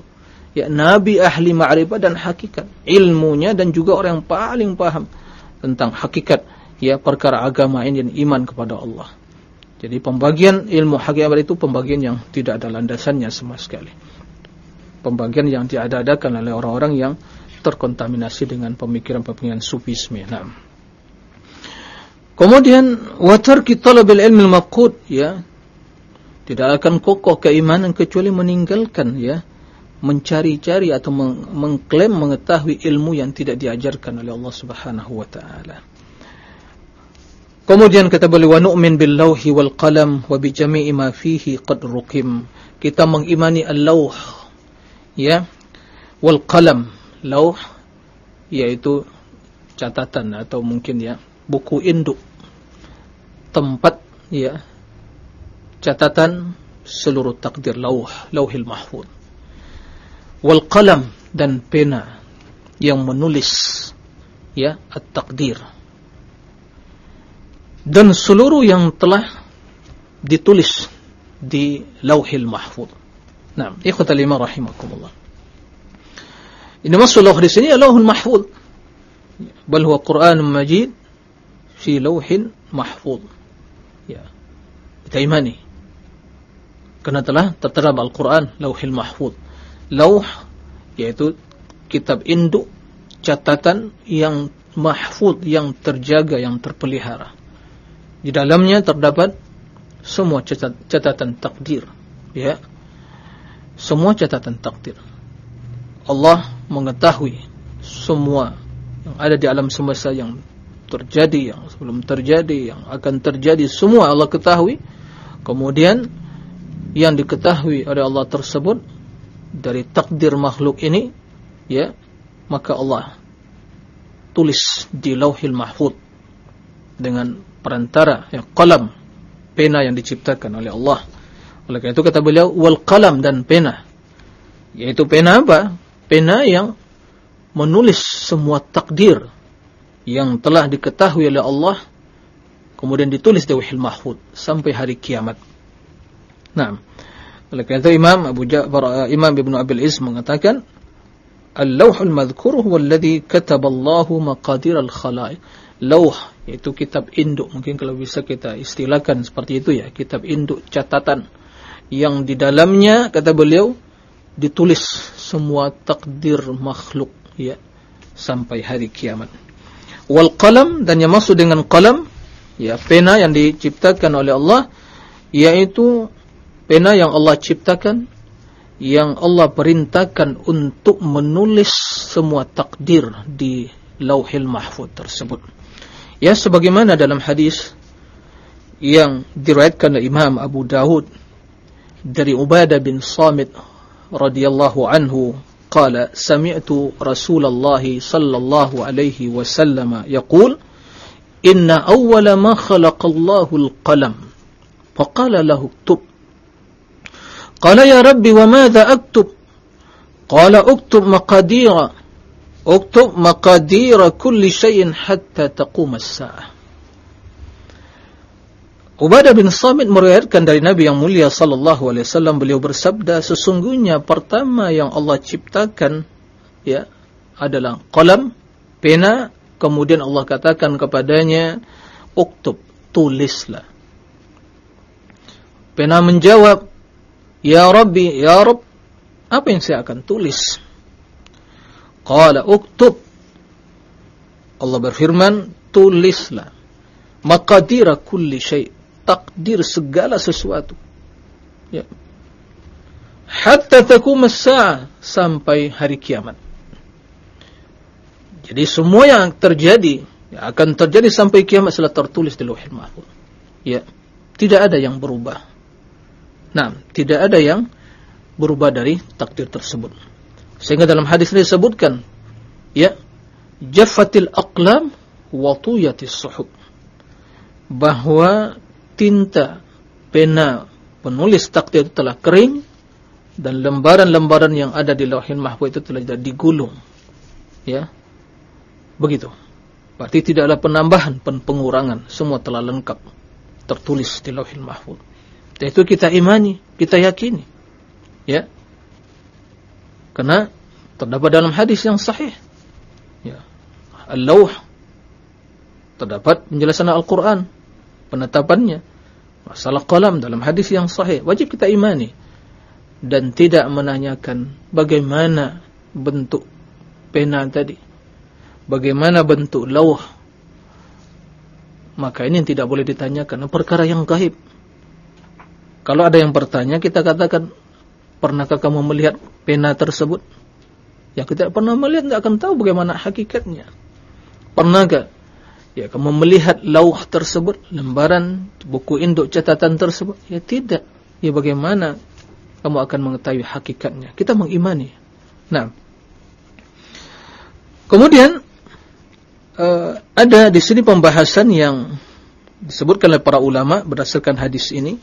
ya nabi ahli ma'rifat dan hakikat ilmunya dan juga orang yang paling paham tentang hakikat ya perkara agama ini dan iman kepada Allah jadi pembagian ilmu hakikat itu pembagian yang tidak ada landasannya sama sekali. Pembagian yang diadakan oleh orang-orang yang terkontaminasi dengan pemikiran-pemikiran sufisme. Nah. Kemudian watar kita lebih ilmu maqud ya. Tidak akan kokoh keimanan kecuali meninggalkan ya mencari-cari atau mengklaim mengetahui ilmu yang tidak diajarkan oleh Allah Subhanahu wa taala. Kemudian kata beliau nu'min bil lauhi wal qalam wa bi jami'i ma fihi qad ruqim. Kita mengimani al-lauh ya wal qalam. Lauh yaitu catatan atau mungkin ya buku induk tempat ya catatan seluruh takdir lauh lauhil mahfuz wal qalam dan pena yang menulis ya at-takdir dan seluruh yang telah ditulis di lauhil mahfuz. Nah, ikhwatal iman rahimakumullah. Ini maksud lauh di sini lauhul mahfuz. Bal huwa Qur'anun Majid fi lauhin mahfuz. Ya. Kita imani. Karena telah tertera Al-Quran lauhil mahfuz. Lauh yaitu kitab induk catatan yang mahfuz yang terjaga yang terpelihara. Di dalamnya terdapat semua catatan takdir, ya. Semua catatan takdir. Allah mengetahui semua yang ada di alam semesta yang terjadi, yang sebelum terjadi, yang akan terjadi, semua Allah ketahui. Kemudian yang diketahui oleh Allah tersebut dari takdir makhluk ini, ya, maka Allah tulis di Lauhil Mahfuz dengan perantara ya qalam pena yang diciptakan oleh Allah. Oleh karena itu kata beliau wal qalam dan pena. Yaitu pena apa? Pena yang menulis semua takdir yang telah diketahui oleh Allah kemudian ditulis di Wahil Mahfud sampai hari kiamat. Nah, oleh karena itu Imam Abu Ja'far Imam Ibnu Abil Iz mengatakan Al-lawhul madhkur huwa alladhi kataba Allahu maqadir al-khalaiq. Lauh yaitu kitab induk mungkin kalau bisa kita istilahkan seperti itu ya kitab induk catatan yang di dalamnya kata beliau ditulis semua takdir makhluk ya sampai hari kiamat wal qalam dan yang maksud dengan qalam ya pena yang diciptakan oleh Allah yaitu pena yang Allah ciptakan yang Allah perintahkan untuk menulis semua takdir di lauhil mahfud tersebut. Ya sebagaimana dalam hadis yang diriwayatkan oleh Imam Abu Dawud dari Ubadah bin Samit radhiyallahu anhu qala sami'tu Rasulullah sallallahu alaihi wasallam yaqul inna awwala ma khalaqa Allahu al-qalam faqala lahu uktub qala ya rabbi wa madha aktub qala uktub maqadira Uktub maqadira kulli syai'in hatta taqum as-sa'ah. Ubadah bin Samit meriwayatkan dari Nabi yang mulia sallallahu alaihi wasallam beliau bersabda sesungguhnya pertama yang Allah ciptakan ya adalah qalam pena kemudian Allah katakan kepadanya uktub tulislah pena menjawab ya rabbi ya rab apa yang saya akan tulis Qala uktub. Allah berfirman, tulislah. Maqadira kulli syai. Takdir segala sesuatu. Ya. Hatta takum. Sampai hari kiamat. Jadi semua yang terjadi, ya, akan terjadi sampai kiamat setelah tertulis di lauhil mahfuz. Ya. Tidak ada yang berubah. Nah, tidak ada yang berubah dari takdir tersebut. Sehingga dalam hadis ini disebutkan ya jaffatil aqlam wa tuyatis suhub bahwa tinta pena penulis takdir itu telah kering dan lembaran-lembaran yang ada di lauhin mahfuz itu telah digulung. Ya. Begitu. Berarti tidak ada penambahan pen pengurangan. Semua telah lengkap. Tertulis di lauhin mahfuz. Itu kita imani kita yakini. Ya. Karena terdapat dalam hadis yang sahih. Ya. Al-Lauh terdapat penjelasan Al-Qur'an, penetapannya. Masalah qalam dalam hadis yang sahih wajib kita imani dan tidak menanyakan bagaimana bentuk pena tadi. Bagaimana bentuk lauh? Maka ini tidak boleh ditanyakan perkara yang gaib. Kalau ada yang bertanya, kita katakan Pernahkah kamu melihat pena tersebut? Yang tidak pernah melihat tidak akan tahu bagaimana hakikatnya. Pernahkah Ya, kamu melihat lauh tersebut, lembaran buku induk catatan tersebut, ya tidak. Ya bagaimana kamu akan mengetahui hakikatnya? Kita mengimani. Nah, kemudian uh, ada di sini pembahasan yang disebutkan oleh para ulama berdasarkan hadis ini.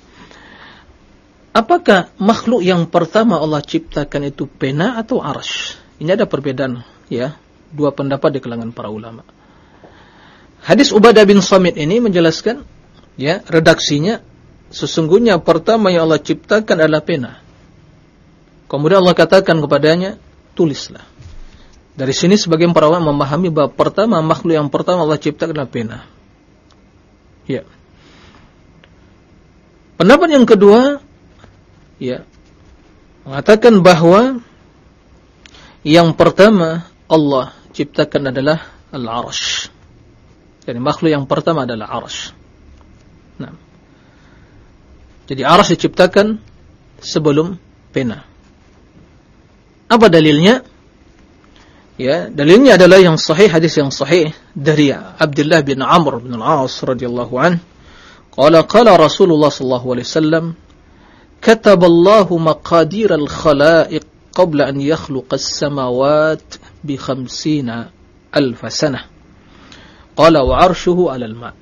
Apakah makhluk yang pertama Allah ciptakan itu pena atau arash? Ini ada perbedaan, ya, dua pendapat di kalangan para ulama. Hadis Ubadah bin Samit ini menjelaskan ya redaksinya sesungguhnya pertama yang Allah ciptakan adalah pena. Kemudian Allah katakan kepadanya, tulislah. Dari sini sebagian para ulama memahami bahwa pertama makhluk yang pertama Allah ciptakan adalah pena. Ya. Pendapat yang kedua ya mengatakan bahwa yang pertama Allah ciptakan adalah al-arash. Jadi makhluk yang pertama adalah arsh. Nah. Jadi arsh diciptakan sebelum pena. Apa dalilnya? Ya, dalilnya adalah yang sahih hadis yang sahih dari Abdullah bin Amr bin Al-As radhiyallahu an. Qala qala Rasulullah sallallahu alaihi wasallam, "Katab Allahu maqadir al-khalaiq qabla an yakhluqa as-samawat bi 50 alf sanah." Qala wa arshuhu 'alal ma.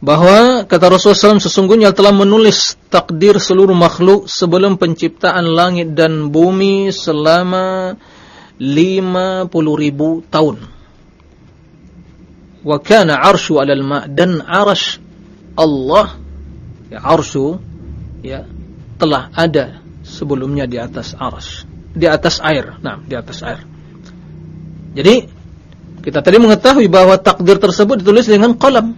Bahwa kata Rasulullah SAW sesungguhnya telah menulis takdir seluruh makhluk sebelum penciptaan langit dan bumi selama 50 ribu tahun. Wa kana arshu 'alal ma dan arash Allah ya arshu ya telah ada sebelumnya di atas arash, di atas air. Nah, di atas air. Jadi kita tadi mengetahui bahwa takdir tersebut ditulis dengan kolam.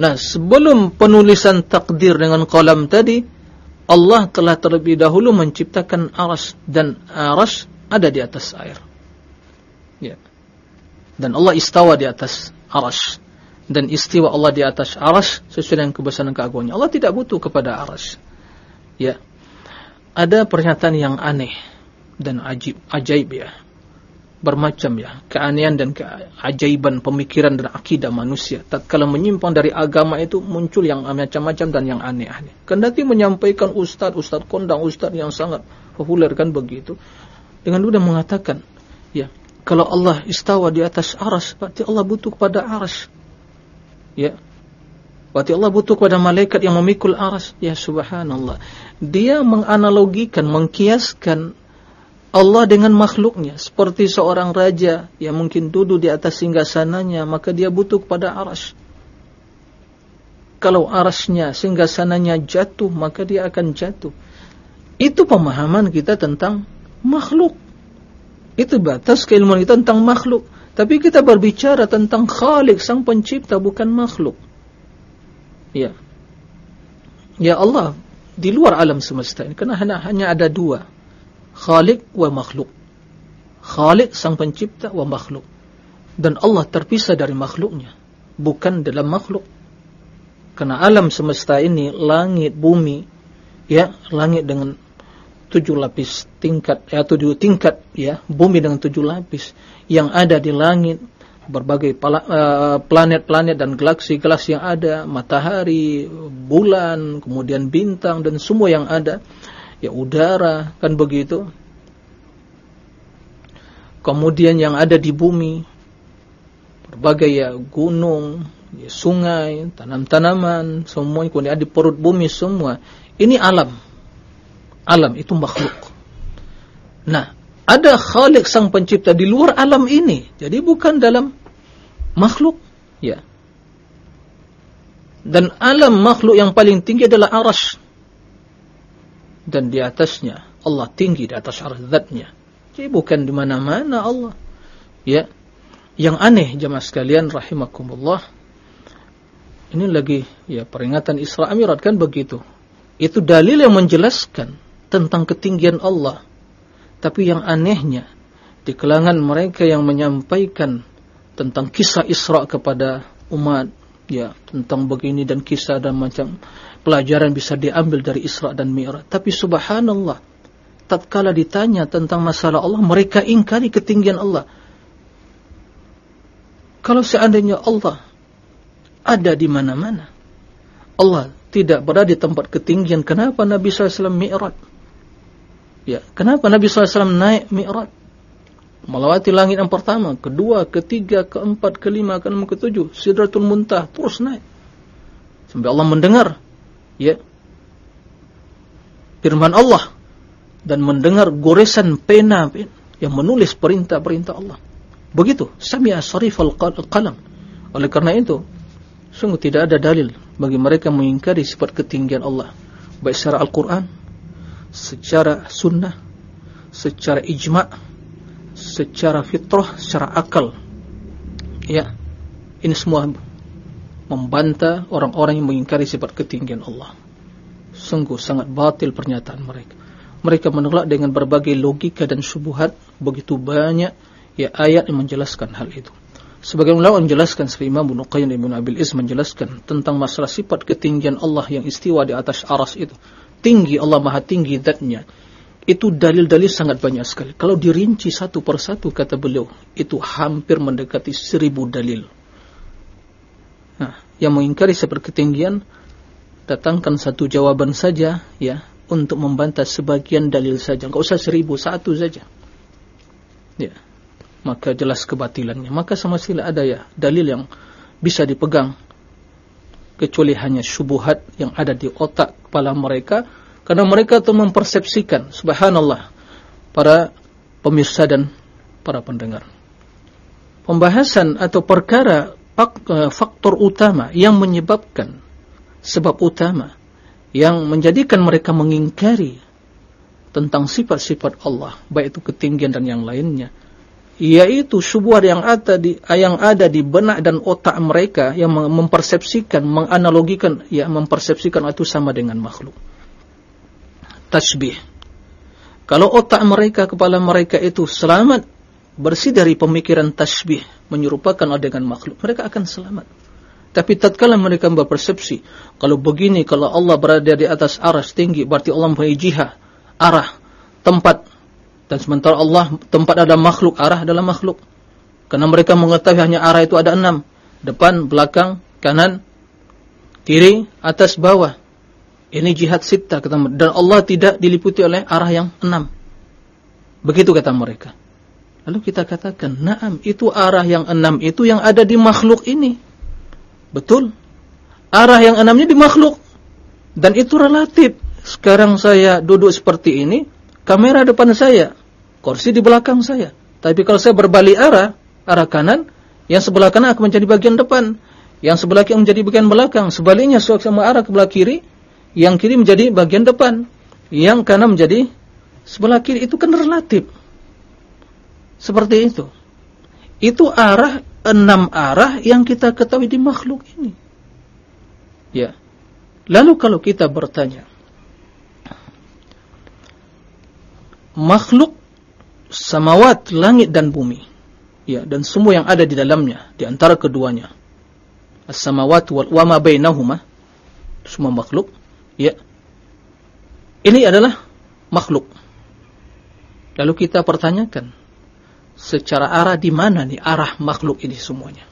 Nah, sebelum penulisan takdir dengan kolam tadi, Allah telah terlebih dahulu menciptakan aras dan aras ada di atas air. Ya. Dan Allah istawa di atas aras dan istiwa Allah di atas aras sesuai dengan kebesaran keagungannya. Allah tidak butuh kepada aras. Ya. Ada pernyataan yang aneh dan ajib, ajaib ya bermacam ya. Keanehan dan keajaiban pemikiran dan akidah manusia. Tatkala menyimpang dari agama itu muncul yang macam-macam dan yang aneh-aneh. Kendati menyampaikan ustaz ustaz kondang ustaz yang sangat populer kan begitu. Dengan mudah mengatakan ya kalau Allah istawa di atas aras berarti Allah butuh kepada aras. Ya. Berarti Allah butuh kepada malaikat yang memikul aras. Ya subhanallah. Dia menganalogikan mengkiaskan Allah dengan makhluknya seperti seorang raja yang mungkin duduk di atas singgasananya maka dia butuh kepada aras. Kalau arasnya singgasananya jatuh maka dia akan jatuh. Itu pemahaman kita tentang makhluk. Itu batas keilmuan kita tentang makhluk. Tapi kita berbicara tentang Khalik sang pencipta bukan makhluk. Ya. Ya Allah di luar alam semesta ini karena hanya, hanya ada dua Khalik wa makhluk. Khalik sang pencipta wa makhluk. Dan Allah terpisah dari makhluknya. Bukan dalam makhluk. Karena alam semesta ini, langit, bumi, ya, langit dengan tujuh lapis tingkat, ya, tujuh tingkat, ya, bumi dengan tujuh lapis. Yang ada di langit, berbagai eh, planet-planet dan galaksi-galaksi yang ada, matahari, bulan, kemudian bintang, dan semua yang ada ya udara, kan begitu. Kemudian yang ada di bumi, berbagai ya gunung, ya sungai, tanam-tanaman, semua kemudian di perut bumi semua. Ini alam. Alam itu makhluk. Nah, ada Khalik sang pencipta di luar alam ini. Jadi bukan dalam makhluk, ya. Dan alam makhluk yang paling tinggi adalah arash dan di atasnya Allah tinggi di atas arah zatnya. Jadi bukan di mana-mana Allah. Ya. Yang aneh jemaah sekalian rahimakumullah. Ini lagi ya peringatan Isra Mi'raj kan begitu. Itu dalil yang menjelaskan tentang ketinggian Allah. Tapi yang anehnya di kalangan mereka yang menyampaikan tentang kisah Isra kepada umat ya tentang begini dan kisah dan macam pelajaran bisa diambil dari Isra dan Mi'raj. Tapi subhanallah, tatkala ditanya tentang masalah Allah, mereka ingkari ketinggian Allah. Kalau seandainya Allah ada di mana-mana, Allah tidak berada di tempat ketinggian, kenapa Nabi SAW mi'raj? Ya, kenapa Nabi SAW naik mi'raj? Melewati langit yang pertama, kedua, ketiga, keempat, kelima, keenam, ketujuh, Sidratul Muntah, terus naik. Sampai Allah mendengar, ya, firman Allah dan mendengar goresan pena yang menulis perintah-perintah Allah. Begitu, sami'a sarifal qalam. Oleh karena itu, sungguh tidak ada dalil bagi mereka mengingkari sifat ketinggian Allah, baik secara Al-Qur'an, secara sunnah, secara ijma', secara fitrah, secara akal. Ya. Ini semua membantah orang-orang yang mengingkari sifat ketinggian Allah. Sungguh sangat batil pernyataan mereka. Mereka menolak dengan berbagai logika dan syubhat begitu banyak ya ayat yang menjelaskan hal itu. Sebagai ulama menjelaskan Sri Imam Ibnu Qayyim Ibnu Abil Is menjelaskan tentang masalah sifat ketinggian Allah yang istiwa di atas aras itu. Tinggi Allah Maha tinggi zatnya. Itu dalil-dalil sangat banyak sekali. Kalau dirinci satu persatu kata beliau, itu hampir mendekati seribu dalil. Nah, yang mengingkari ketinggian datangkan satu jawaban saja ya untuk membantah sebagian dalil saja. Enggak usah seribu, satu saja. Ya maka jelas kebatilannya. Maka sama sekali ada ya dalil yang bisa dipegang kecuali hanya syubhat yang ada di otak kepala mereka karena mereka itu mempersepsikan subhanallah para pemirsa dan para pendengar. Pembahasan atau perkara faktor utama yang menyebabkan sebab utama yang menjadikan mereka mengingkari tentang sifat-sifat Allah, baik itu ketinggian dan yang lainnya, yaitu sebuah yang ada di yang ada di benak dan otak mereka yang mempersepsikan, menganalogikan, ya mempersepsikan itu sama dengan makhluk. Tasbih. Kalau otak mereka, kepala mereka itu selamat, bersih dari pemikiran tasbih, menyerupakan dengan makhluk, mereka akan selamat. Tapi tatkala mereka berpersepsi, kalau begini, kalau Allah berada di atas aras tinggi, berarti Allah mempunyai jihad, arah, tempat, dan sementara Allah tempat ada makhluk, arah adalah makhluk. Karena mereka mengetahui hanya arah itu ada enam. Depan, belakang, kanan, kiri, atas, bawah. Ini jihad sita kata mereka. Dan Allah tidak diliputi oleh arah yang enam. Begitu kata mereka. Lalu kita katakan, naam, itu arah yang enam itu yang ada di makhluk ini. Betul. Arah yang enamnya di makhluk. Dan itu relatif. Sekarang saya duduk seperti ini, kamera depan saya, kursi di belakang saya. Tapi kalau saya berbalik arah, arah kanan, yang sebelah kanan akan menjadi bagian depan, yang sebelah kiri menjadi bagian belakang. Sebaliknya sama arah ke belah kiri, yang kiri menjadi bagian depan, yang kanan menjadi sebelah kiri. Itu kan relatif. Seperti itu. Itu arah enam arah yang kita ketahui di makhluk ini. Ya. Lalu kalau kita bertanya, makhluk samawat, langit dan bumi. Ya, dan semua yang ada di dalamnya, di antara keduanya. As-samawat wal wa ma bainahuma. Semua makhluk, ya. Ini adalah makhluk. Lalu kita pertanyakan, secara arah di mana nih arah makhluk ini semuanya?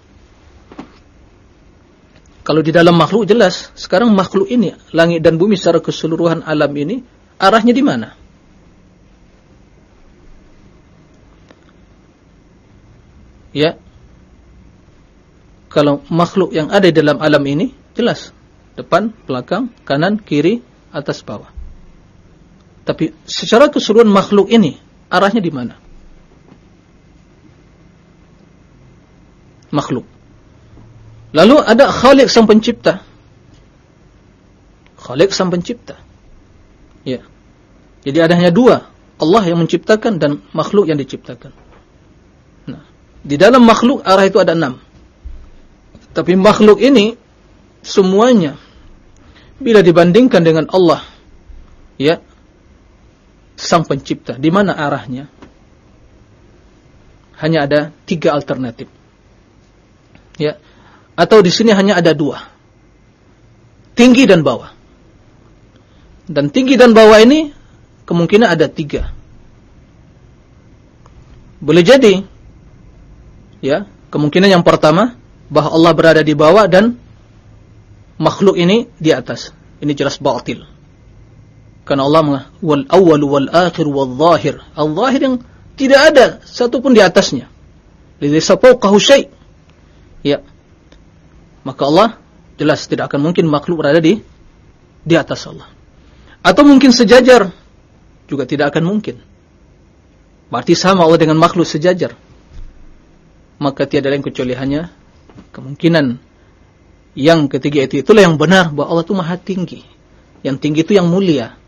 Kalau di dalam makhluk jelas, sekarang makhluk ini, langit dan bumi secara keseluruhan alam ini, arahnya di mana? ya kalau makhluk yang ada di dalam alam ini jelas depan, belakang, kanan, kiri, atas, bawah. Tapi secara keseluruhan makhluk ini arahnya di mana? Makhluk. Lalu ada Khalik sang pencipta. Khalik sang pencipta. Ya. Jadi ada hanya dua, Allah yang menciptakan dan makhluk yang diciptakan. Di dalam makhluk arah itu ada enam. Tapi makhluk ini semuanya bila dibandingkan dengan Allah, ya, sang pencipta, di mana arahnya? Hanya ada tiga alternatif. Ya, atau di sini hanya ada dua. Tinggi dan bawah. Dan tinggi dan bawah ini kemungkinan ada tiga. Boleh jadi ya Kemungkinan yang pertama bahwa Allah berada di bawah dan makhluk ini di atas. Ini jelas batil. Karena Allah wal awal wal akhir wal zahir. Al zahir yang tidak ada satu pun di atasnya. Lidza fawqahu syai'. Ya. Maka Allah jelas tidak akan mungkin makhluk berada di di atas Allah. Atau mungkin sejajar juga tidak akan mungkin. Berarti sama Allah dengan makhluk sejajar. Maka tiada lain kecuali hanya kemungkinan yang ketiga itu itulah yang benar bahwa Allah itu maha tinggi. Yang tinggi itu yang mulia.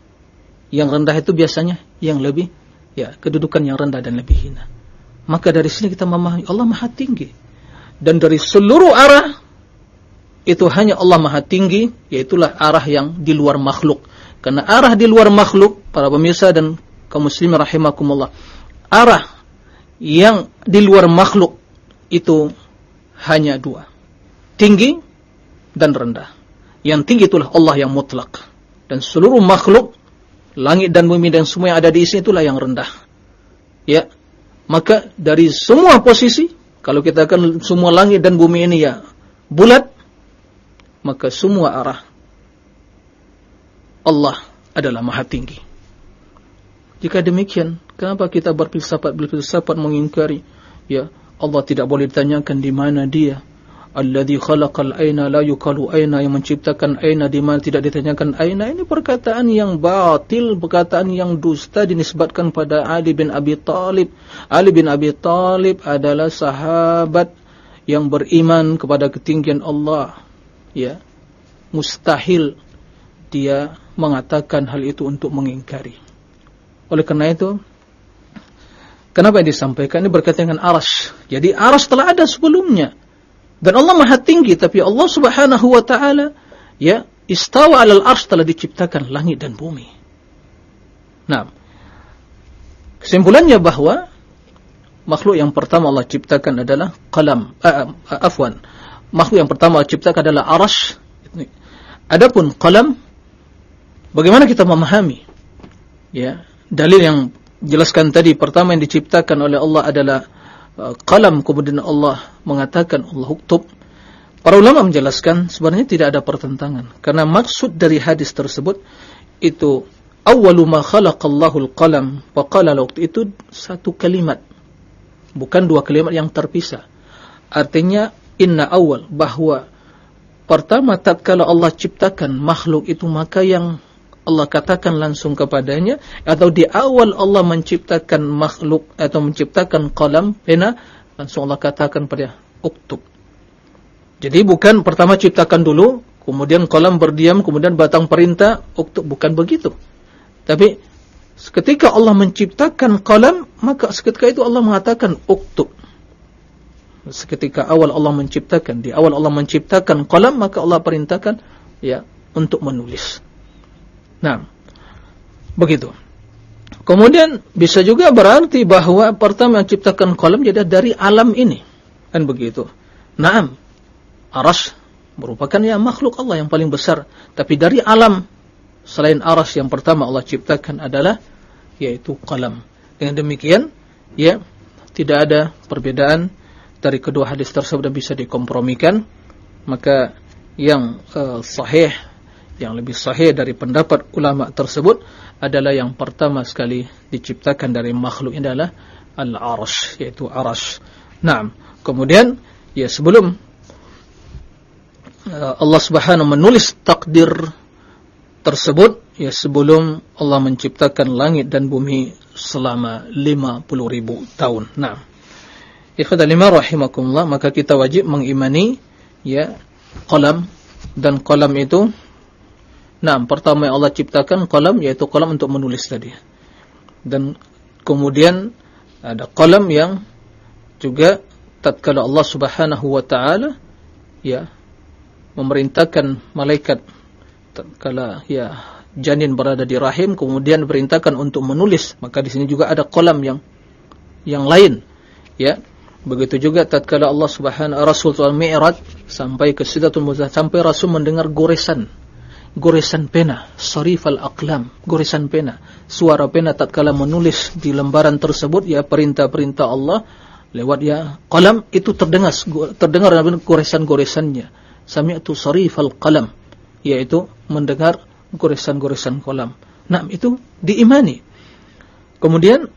Yang rendah itu biasanya yang lebih ya kedudukan yang rendah dan lebih hina. Maka dari sini kita memahami Allah maha tinggi. Dan dari seluruh arah itu hanya Allah maha tinggi, yaitulah arah yang di luar makhluk. Karena arah di luar makhluk, para pemirsa dan kaum muslimin rahimakumullah, arah yang di luar makhluk itu hanya dua. Tinggi dan rendah. Yang tinggi itulah Allah yang mutlak. Dan seluruh makhluk, langit dan bumi dan semua yang ada di sini itulah yang rendah. Ya, maka dari semua posisi, kalau kita akan semua langit dan bumi ini ya bulat, maka semua arah Allah adalah maha tinggi. Jika demikian, kenapa kita berfilsafat berfilsafat mengingkari ya Allah tidak boleh ditanyakan di mana dia? Alladhi khalaqal aina la yukalu aina yang menciptakan aina di mana tidak ditanyakan aina. Ini perkataan yang batil perkataan yang dusta dinisbatkan pada Ali bin Abi Talib. Ali bin Abi Talib adalah sahabat yang beriman kepada ketinggian Allah. Ya mustahil dia mengatakan hal itu untuk mengingkari. Oleh karena itu kenapa yang disampaikan? Ini berkaitan dengan aras jadi aras telah ada sebelumnya dan Allah Maha Tinggi, tapi Allah Subhanahu wa taala ya, istawa 'alal arsy telah diciptakan langit dan bumi. Nah, kesimpulannya bahwa makhluk yang pertama Allah ciptakan adalah qalam, uh, uh, afwan. Makhluk yang pertama Allah ciptakan adalah arsy. Adapun qalam bagaimana kita memahami? Ya, dalil yang jelaskan tadi pertama yang diciptakan oleh Allah adalah Uh, qalam kemudian Allah mengatakan Allah uktub. Para ulama menjelaskan sebenarnya tidak ada pertentangan. Karena maksud dari hadis tersebut itu awwalu ma khalaqallahu al-qalam wa qala itu satu kalimat. Bukan dua kalimat yang terpisah. Artinya inna awal bahwa pertama tatkala Allah ciptakan makhluk itu maka yang Allah katakan langsung kepadanya atau di awal Allah menciptakan makhluk atau menciptakan kolam pena langsung Allah katakan pada uktub. Jadi bukan pertama ciptakan dulu, kemudian kolam berdiam, kemudian batang perintah uktub bukan begitu. Tapi ketika Allah menciptakan kolam, maka seketika itu Allah mengatakan uktub. Seketika awal Allah menciptakan, di awal Allah menciptakan kolam, maka Allah perintahkan ya untuk menulis. Nah, begitu. Kemudian bisa juga berarti bahwa pertama menciptakan kolam jadi dari alam ini. Kan begitu. Naam. Aras merupakan ya makhluk Allah yang paling besar. Tapi dari alam selain aras yang pertama Allah ciptakan adalah yaitu kolam. Dengan demikian, ya tidak ada perbedaan dari kedua hadis tersebut dan bisa dikompromikan. Maka yang uh, sahih yang lebih sahih dari pendapat ulama tersebut adalah yang pertama sekali diciptakan dari makhluk adalah al-arash yaitu arash. Naam. Kemudian ya sebelum uh, Allah Subhanahu menulis takdir tersebut ya sebelum Allah menciptakan langit dan bumi selama 50 ribu tahun. Nah, ikhwan lima rahimakumullah maka kita wajib mengimani ya kolam dan kolam itu Nah, pertama yang Allah ciptakan kolam yaitu kolam untuk menulis tadi. Dan kemudian ada kolam yang juga tatkala Allah Subhanahu wa taala ya memerintahkan malaikat tatkala ya janin berada di rahim kemudian perintahkan untuk menulis maka di sini juga ada kolam yang yang lain ya begitu juga tatkala Allah Subhanahu Rasul Mi'raj sampai ke Sidratul Muntaha sampai Rasul mendengar goresan goresan pena, sarif al-aqlam, goresan pena. Suara pena tatkala menulis di lembaran tersebut ya perintah-perintah Allah lewat ya qalam itu terdengar terdengar goresan-goresannya sami'tu sarifal qalam yaitu mendengar goresan-goresan kolam nah itu diimani. Kemudian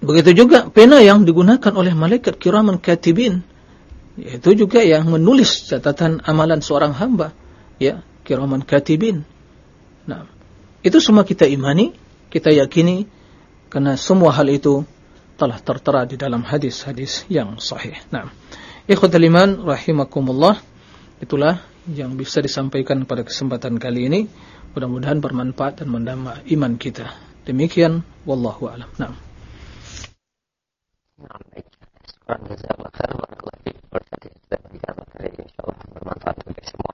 begitu juga pena yang digunakan oleh malaikat kiraman katibin yaitu juga yang menulis catatan amalan seorang hamba ya kiraman katibin nah itu semua kita imani kita yakini karena semua hal itu telah tertera di dalam hadis-hadis yang sahih. Nah, ikhwatul iman rahimakumullah, itulah yang bisa disampaikan pada kesempatan kali ini. Mudah-mudahan bermanfaat dan menambah iman kita. Demikian wallahu alam. Nah. Sekarang jazakallahu khairan barakallahu fiik. Berarti sudah berikan materi insyaallah bermanfaat bagi semua.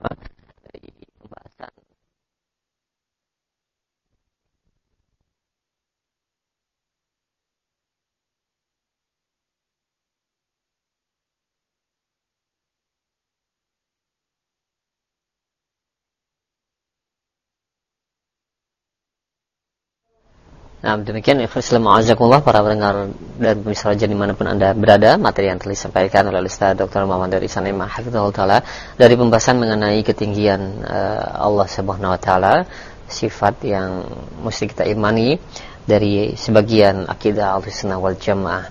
Nah, demikian Islam Azakumullah para pendengar dan pemirsa raja di mana pun Anda berada, materi yang telah disampaikan oleh Ustaz Dr. Muhammad dari Sanema Ta'ala dari pembahasan mengenai ketinggian uh, Allah Subhanahu wa taala, sifat yang mesti kita imani dari sebagian akidah Ahlussunnah wal Jamaah.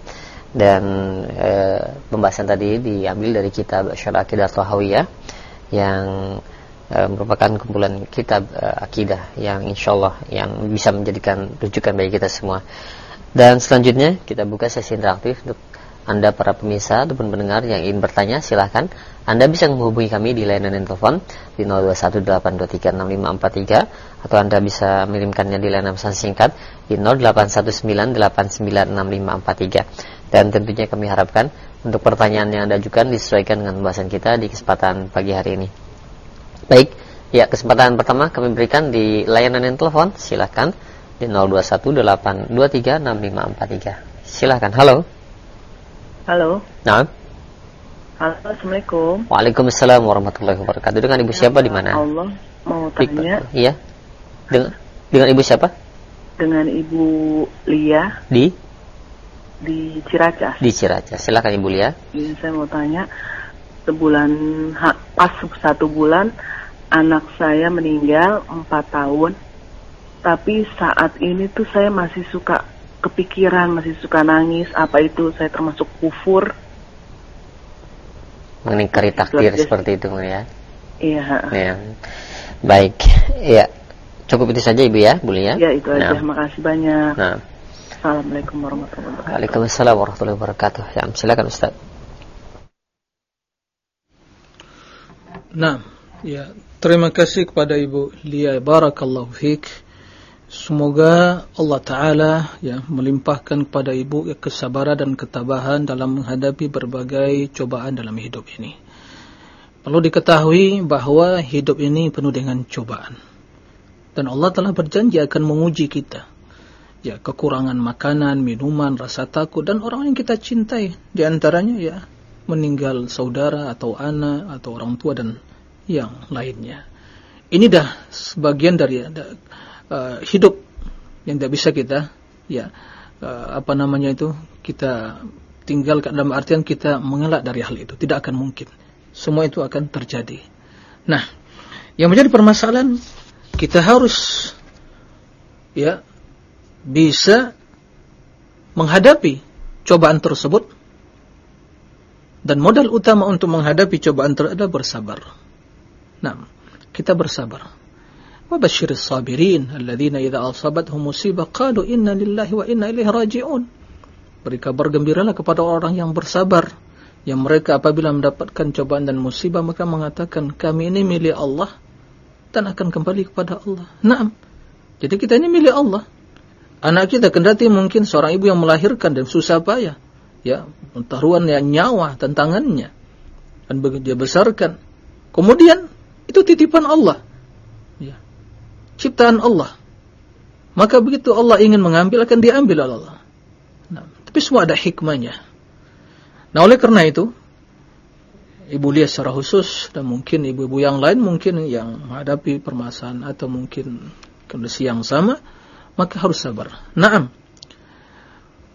Dan uh, pembahasan tadi diambil dari kitab Syarah Akidah Tahawiyah yang Eh, merupakan kumpulan kitab uh, akidah yang insyaallah yang bisa menjadikan rujukan bagi kita semua. Dan selanjutnya kita buka sesi interaktif untuk anda para pemirsa ataupun pendengar yang ingin bertanya silahkan Anda bisa menghubungi kami di layanan telepon di 0218236543 atau Anda bisa mengirimkannya di layanan pesan singkat di 0819896543 dan tentunya kami harapkan untuk pertanyaan yang Anda ajukan disesuaikan dengan pembahasan kita di kesempatan pagi hari ini. Baik, ya kesempatan pertama kami berikan di layanan yang telepon. Silahkan di 0218236543. Silahkan, halo. Halo. Nah. Halo, Assalamualaikum. Waalaikumsalam warahmatullahi wabarakatuh. Dengan ibu siapa di mana? Allah mau tanya. Iya. Dengan dengan ibu siapa? Dengan ibu Lia. Di? Di Ciracas. Di Ciracas. Silakan ibu Lia. Ini saya mau tanya sebulan pas satu bulan anak saya meninggal empat tahun. Tapi saat ini tuh saya masih suka kepikiran masih suka nangis. Apa itu? Saya termasuk kufur. Mengingkari takdir seperti itu ya? Iya ya. baik. Ya. Cukup itu saja ibu ya boleh ya? Ya itu aja. Nah. makasih banyak. Nah. Assalamualaikum warahmatullahi wabarakatuh. Waalaikumsalam warahmatullahi wabarakatuh. Ya silakan Ustaz. Nah, ya, terima kasih kepada Ibu Lia barakallahu fiik. Semoga Allah taala ya melimpahkan kepada Ibu kesabaran dan ketabahan dalam menghadapi berbagai cobaan dalam hidup ini. Perlu diketahui bahwa hidup ini penuh dengan cobaan. Dan Allah telah berjanji akan menguji kita. Ya, kekurangan makanan, minuman, rasa takut dan orang yang kita cintai di antaranya ya meninggal saudara atau anak atau orang tua dan yang lainnya. Ini dah sebagian dari uh, hidup yang tidak bisa kita ya uh, apa namanya itu kita tinggalkan dalam artian kita mengelak dari hal itu tidak akan mungkin semua itu akan terjadi nah yang menjadi permasalahan kita harus ya bisa menghadapi cobaan tersebut dan modal utama untuk menghadapi cobaan tersebut adalah bersabar. Nah, kita bersabar. Wa basyiris sabirin alladzina idza asabathum musibah qalu inna lillahi wa inna ilaihi raji'un. Beri kabar gembiralah kepada orang yang bersabar yang mereka apabila mendapatkan cobaan dan musibah maka mengatakan kami ini milik Allah dan akan kembali kepada Allah. Naam. Jadi kita ini milik Allah. Anak kita kendati mungkin seorang ibu yang melahirkan dan susah payah ya taruhan yang nyawa tantangannya dan dia besarkan kemudian itu titipan Allah ya ciptaan Allah maka begitu Allah ingin mengambil akan diambil oleh Allah nah, tapi semua ada hikmahnya nah oleh karena itu ibu lihat secara khusus dan mungkin ibu-ibu yang lain mungkin yang menghadapi permasalahan atau mungkin kondisi yang sama maka harus sabar. Naam.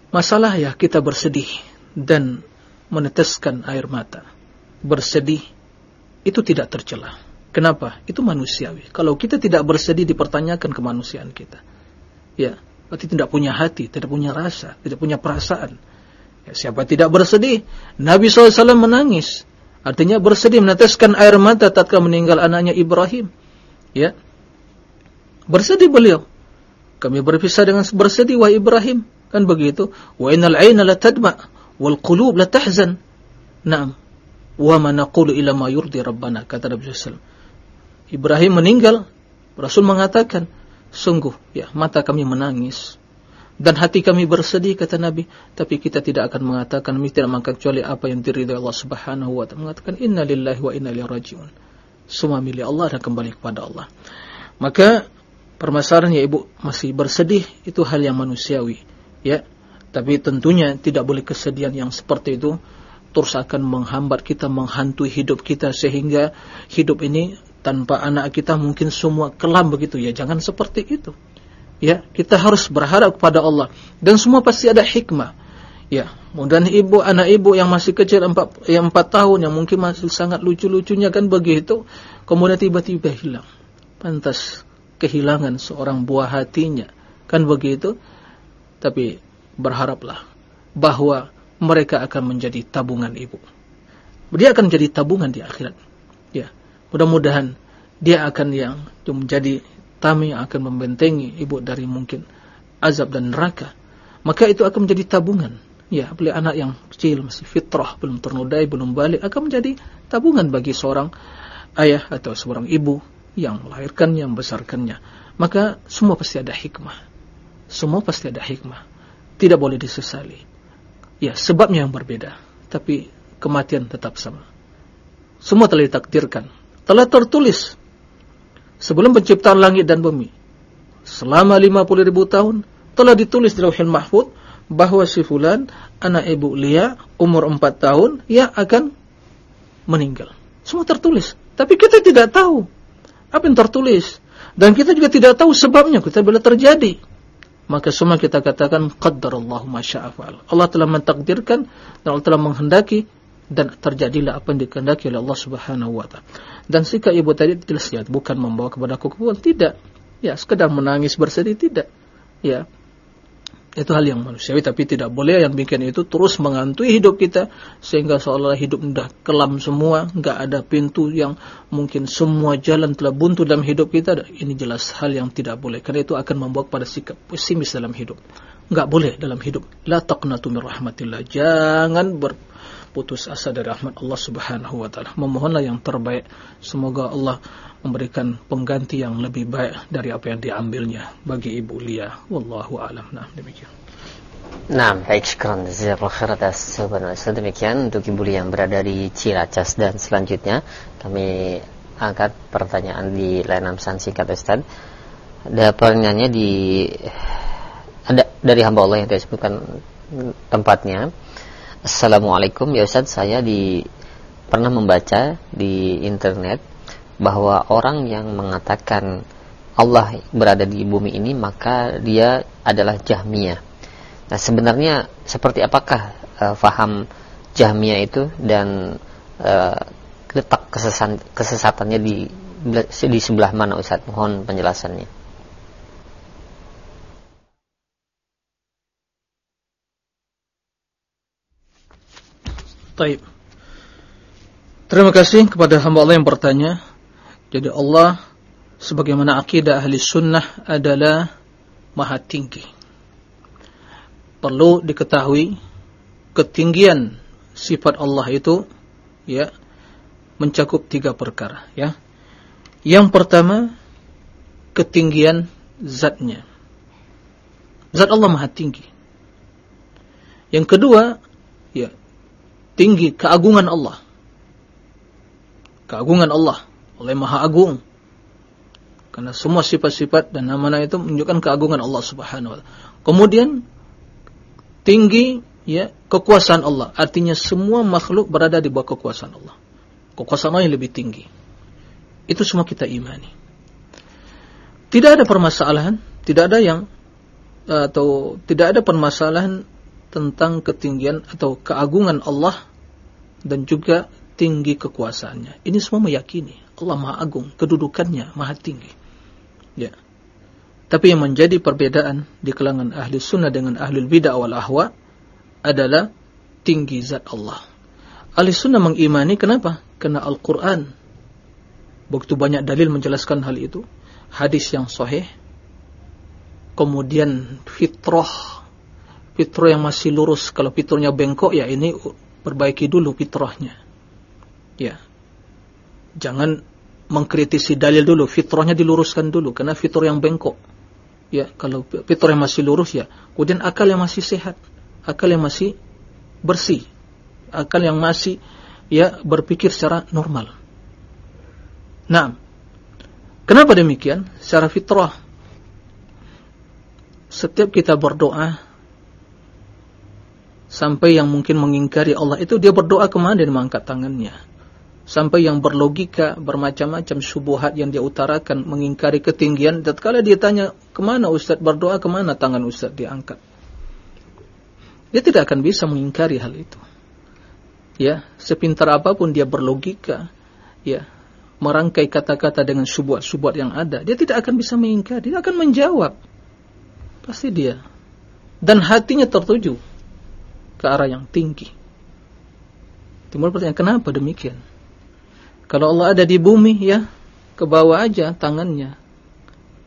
Masalah ya kita bersedih dan meneteskan air mata, bersedih, itu tidak tercela. Kenapa? Itu manusiawi. Kalau kita tidak bersedih dipertanyakan kemanusiaan kita. Ya, berarti tidak punya hati, tidak punya rasa, tidak punya perasaan. Ya, siapa tidak bersedih? Nabi SAW menangis. Artinya bersedih meneteskan air mata tatkala meninggal anaknya Ibrahim. Ya. Bersedih beliau. Kami berpisah dengan bersedih wahai Ibrahim. Kan begitu. Wa innal 'aina la tadma wal qulub la tahzan. Naam. Wa ma naqulu ila ma yurdi rabbana kata Nabi SAW. Ibrahim meninggal. Rasul mengatakan, sungguh ya mata kami menangis dan hati kami bersedih kata Nabi. Tapi kita tidak akan mengatakan kami tidak mengatakan kecuali apa yang diridhai Allah Subhanahu wa taala. Mengatakan inna lillahi wa inna ilaihi rajiun. Semua milik Allah dan kembali kepada Allah. Maka permasalahan ya ibu masih bersedih itu hal yang manusiawi ya. Tapi tentunya tidak boleh kesedihan yang seperti itu terus akan menghambat kita menghantui hidup kita sehingga hidup ini tanpa anak kita mungkin semua kelam begitu. Ya jangan seperti itu. Ya kita harus berharap kepada Allah. Dan semua pasti ada hikmah. Ya mudah ibu anak ibu yang masih kecil empat yang empat tahun yang mungkin masih sangat lucu-lucunya kan begitu kemudian tiba-tiba hilang. Pantas kehilangan seorang buah hatinya. Kan begitu? Tapi berharaplah bahwa mereka akan menjadi tabungan ibu. Dia akan menjadi tabungan di akhirat. Ya Mudah-mudahan dia akan yang menjadi tami yang akan membentengi ibu dari mungkin azab dan neraka. Maka itu akan menjadi tabungan. Ya, apalagi anak yang kecil masih fitrah, belum ternodai, belum balik akan menjadi tabungan bagi seorang ayah atau seorang ibu yang melahirkannya, membesarkannya. Maka semua pasti ada hikmah. Semua pasti ada hikmah. Tidak boleh disesali. Ya, sebabnya yang berbeda, tapi kematian tetap sama. Semua telah ditakdirkan telah tertulis sebelum penciptaan langit dan bumi. Selama 50 ribu tahun telah ditulis di Lauhul Mahfud bahwa si fulan anak ibu Lia umur 4 tahun ia akan meninggal. Semua tertulis, tapi kita tidak tahu apa yang tertulis dan kita juga tidak tahu sebabnya kita bila terjadi. Maka semua kita katakan qaddarallahu masya'afal. Allah telah mentakdirkan dan Allah telah menghendaki dan terjadilah apa yang dikehendaki oleh Allah Subhanahu wa taala. Dan sikap ibu tadi jelas ya, bukan membawa kepada kekufuran, tidak. Ya, sekedar menangis bersedih tidak. Ya. Itu hal yang manusiawi tapi tidak boleh yang bikin itu terus mengantui hidup kita sehingga seolah hidup sudah kelam semua, enggak ada pintu yang mungkin semua jalan telah buntu dalam hidup kita. Ini jelas hal yang tidak boleh karena itu akan membawa kepada sikap pesimis dalam hidup. Enggak boleh dalam hidup. La taqnatu min rahmatillah. Jangan ber putus asa dari rahmat Allah Subhanahu wa taala. Memohonlah yang terbaik. Semoga Allah memberikan pengganti yang lebih baik dari apa yang diambilnya bagi Ibu Lia. Wallahu a'lam. Nah, demikian. Nah, baik syukran jazakallahu khair atas Ustaz. Demikian untuk Ibu Lia yang berada di Ciracas dan selanjutnya kami angkat pertanyaan di layanan pesan singkat Ustaz. Ada pertanyaannya di ada dari hamba Allah yang tidak sebutkan tempatnya Assalamualaikum ya Ustaz saya di pernah membaca di internet bahwa orang yang mengatakan Allah berada di bumi ini maka dia adalah Jahmiyah. Nah sebenarnya seperti apakah uh, faham Jahmiyah itu dan uh, letak kesesatan, kesesatannya di di sebelah mana Ustaz? Mohon penjelasannya. Taib. Terima kasih kepada hamba Allah yang bertanya. Jadi Allah sebagaimana akidah ahli sunnah adalah maha tinggi. Perlu diketahui ketinggian sifat Allah itu ya mencakup tiga perkara ya. Yang pertama ketinggian zatnya. Zat Allah maha tinggi. Yang kedua tinggi keagungan Allah. Keagungan Allah oleh Maha Agung. Karena semua sifat-sifat dan nama-nama itu menunjukkan keagungan Allah Subhanahu wa taala. Kemudian tinggi ya kekuasaan Allah. Artinya semua makhluk berada di bawah kekuasaan Allah. Kekuasaan Allah yang lebih tinggi. Itu semua kita imani. Tidak ada permasalahan, tidak ada yang atau tidak ada permasalahan tentang ketinggian atau keagungan Allah dan juga tinggi kekuasaannya. Ini semua meyakini Allah Maha Agung, kedudukannya Maha tinggi. Ya. Tapi yang menjadi perbedaan di kalangan ahli sunnah dengan ahli bidah wal ahwa adalah tinggi zat Allah. Ahli sunnah mengimani kenapa? Karena Al-Quran begitu banyak dalil menjelaskan hal itu. Hadis yang sahih. Kemudian fitrah. Fitrah yang masih lurus. Kalau fitrahnya bengkok ya ini perbaiki dulu fitrahnya. Ya. Jangan mengkritisi dalil dulu. Fitrahnya diluruskan dulu. Karena fitrah yang bengkok ya kalau fitrah yang masih lurus ya kemudian akal yang masih sehat akal yang masih bersih akal yang masih ya berpikir secara normal nah kenapa demikian secara fitrah setiap kita berdoa sampai yang mungkin mengingkari Allah. Itu dia berdoa ke mana? Dan mengangkat tangannya. Sampai yang berlogika bermacam-macam subuhat yang dia utarakan mengingkari ketinggian tatkala dia tanya ke mana Ustaz? Berdoa ke mana? Tangan Ustaz diangkat dia tidak akan bisa mengingkari hal itu. Ya sepintar apa pun dia berlogika ya merangkai kata-kata dengan subuhat-subuhat yang ada dia tidak akan bisa mengingkari dia akan menjawab. Pasti dia. Dan hatinya tertuju ke arah yang tinggi timbul pertanyaan kenapa demikian kalau Allah ada di bumi ya, ke bawah aja tangannya.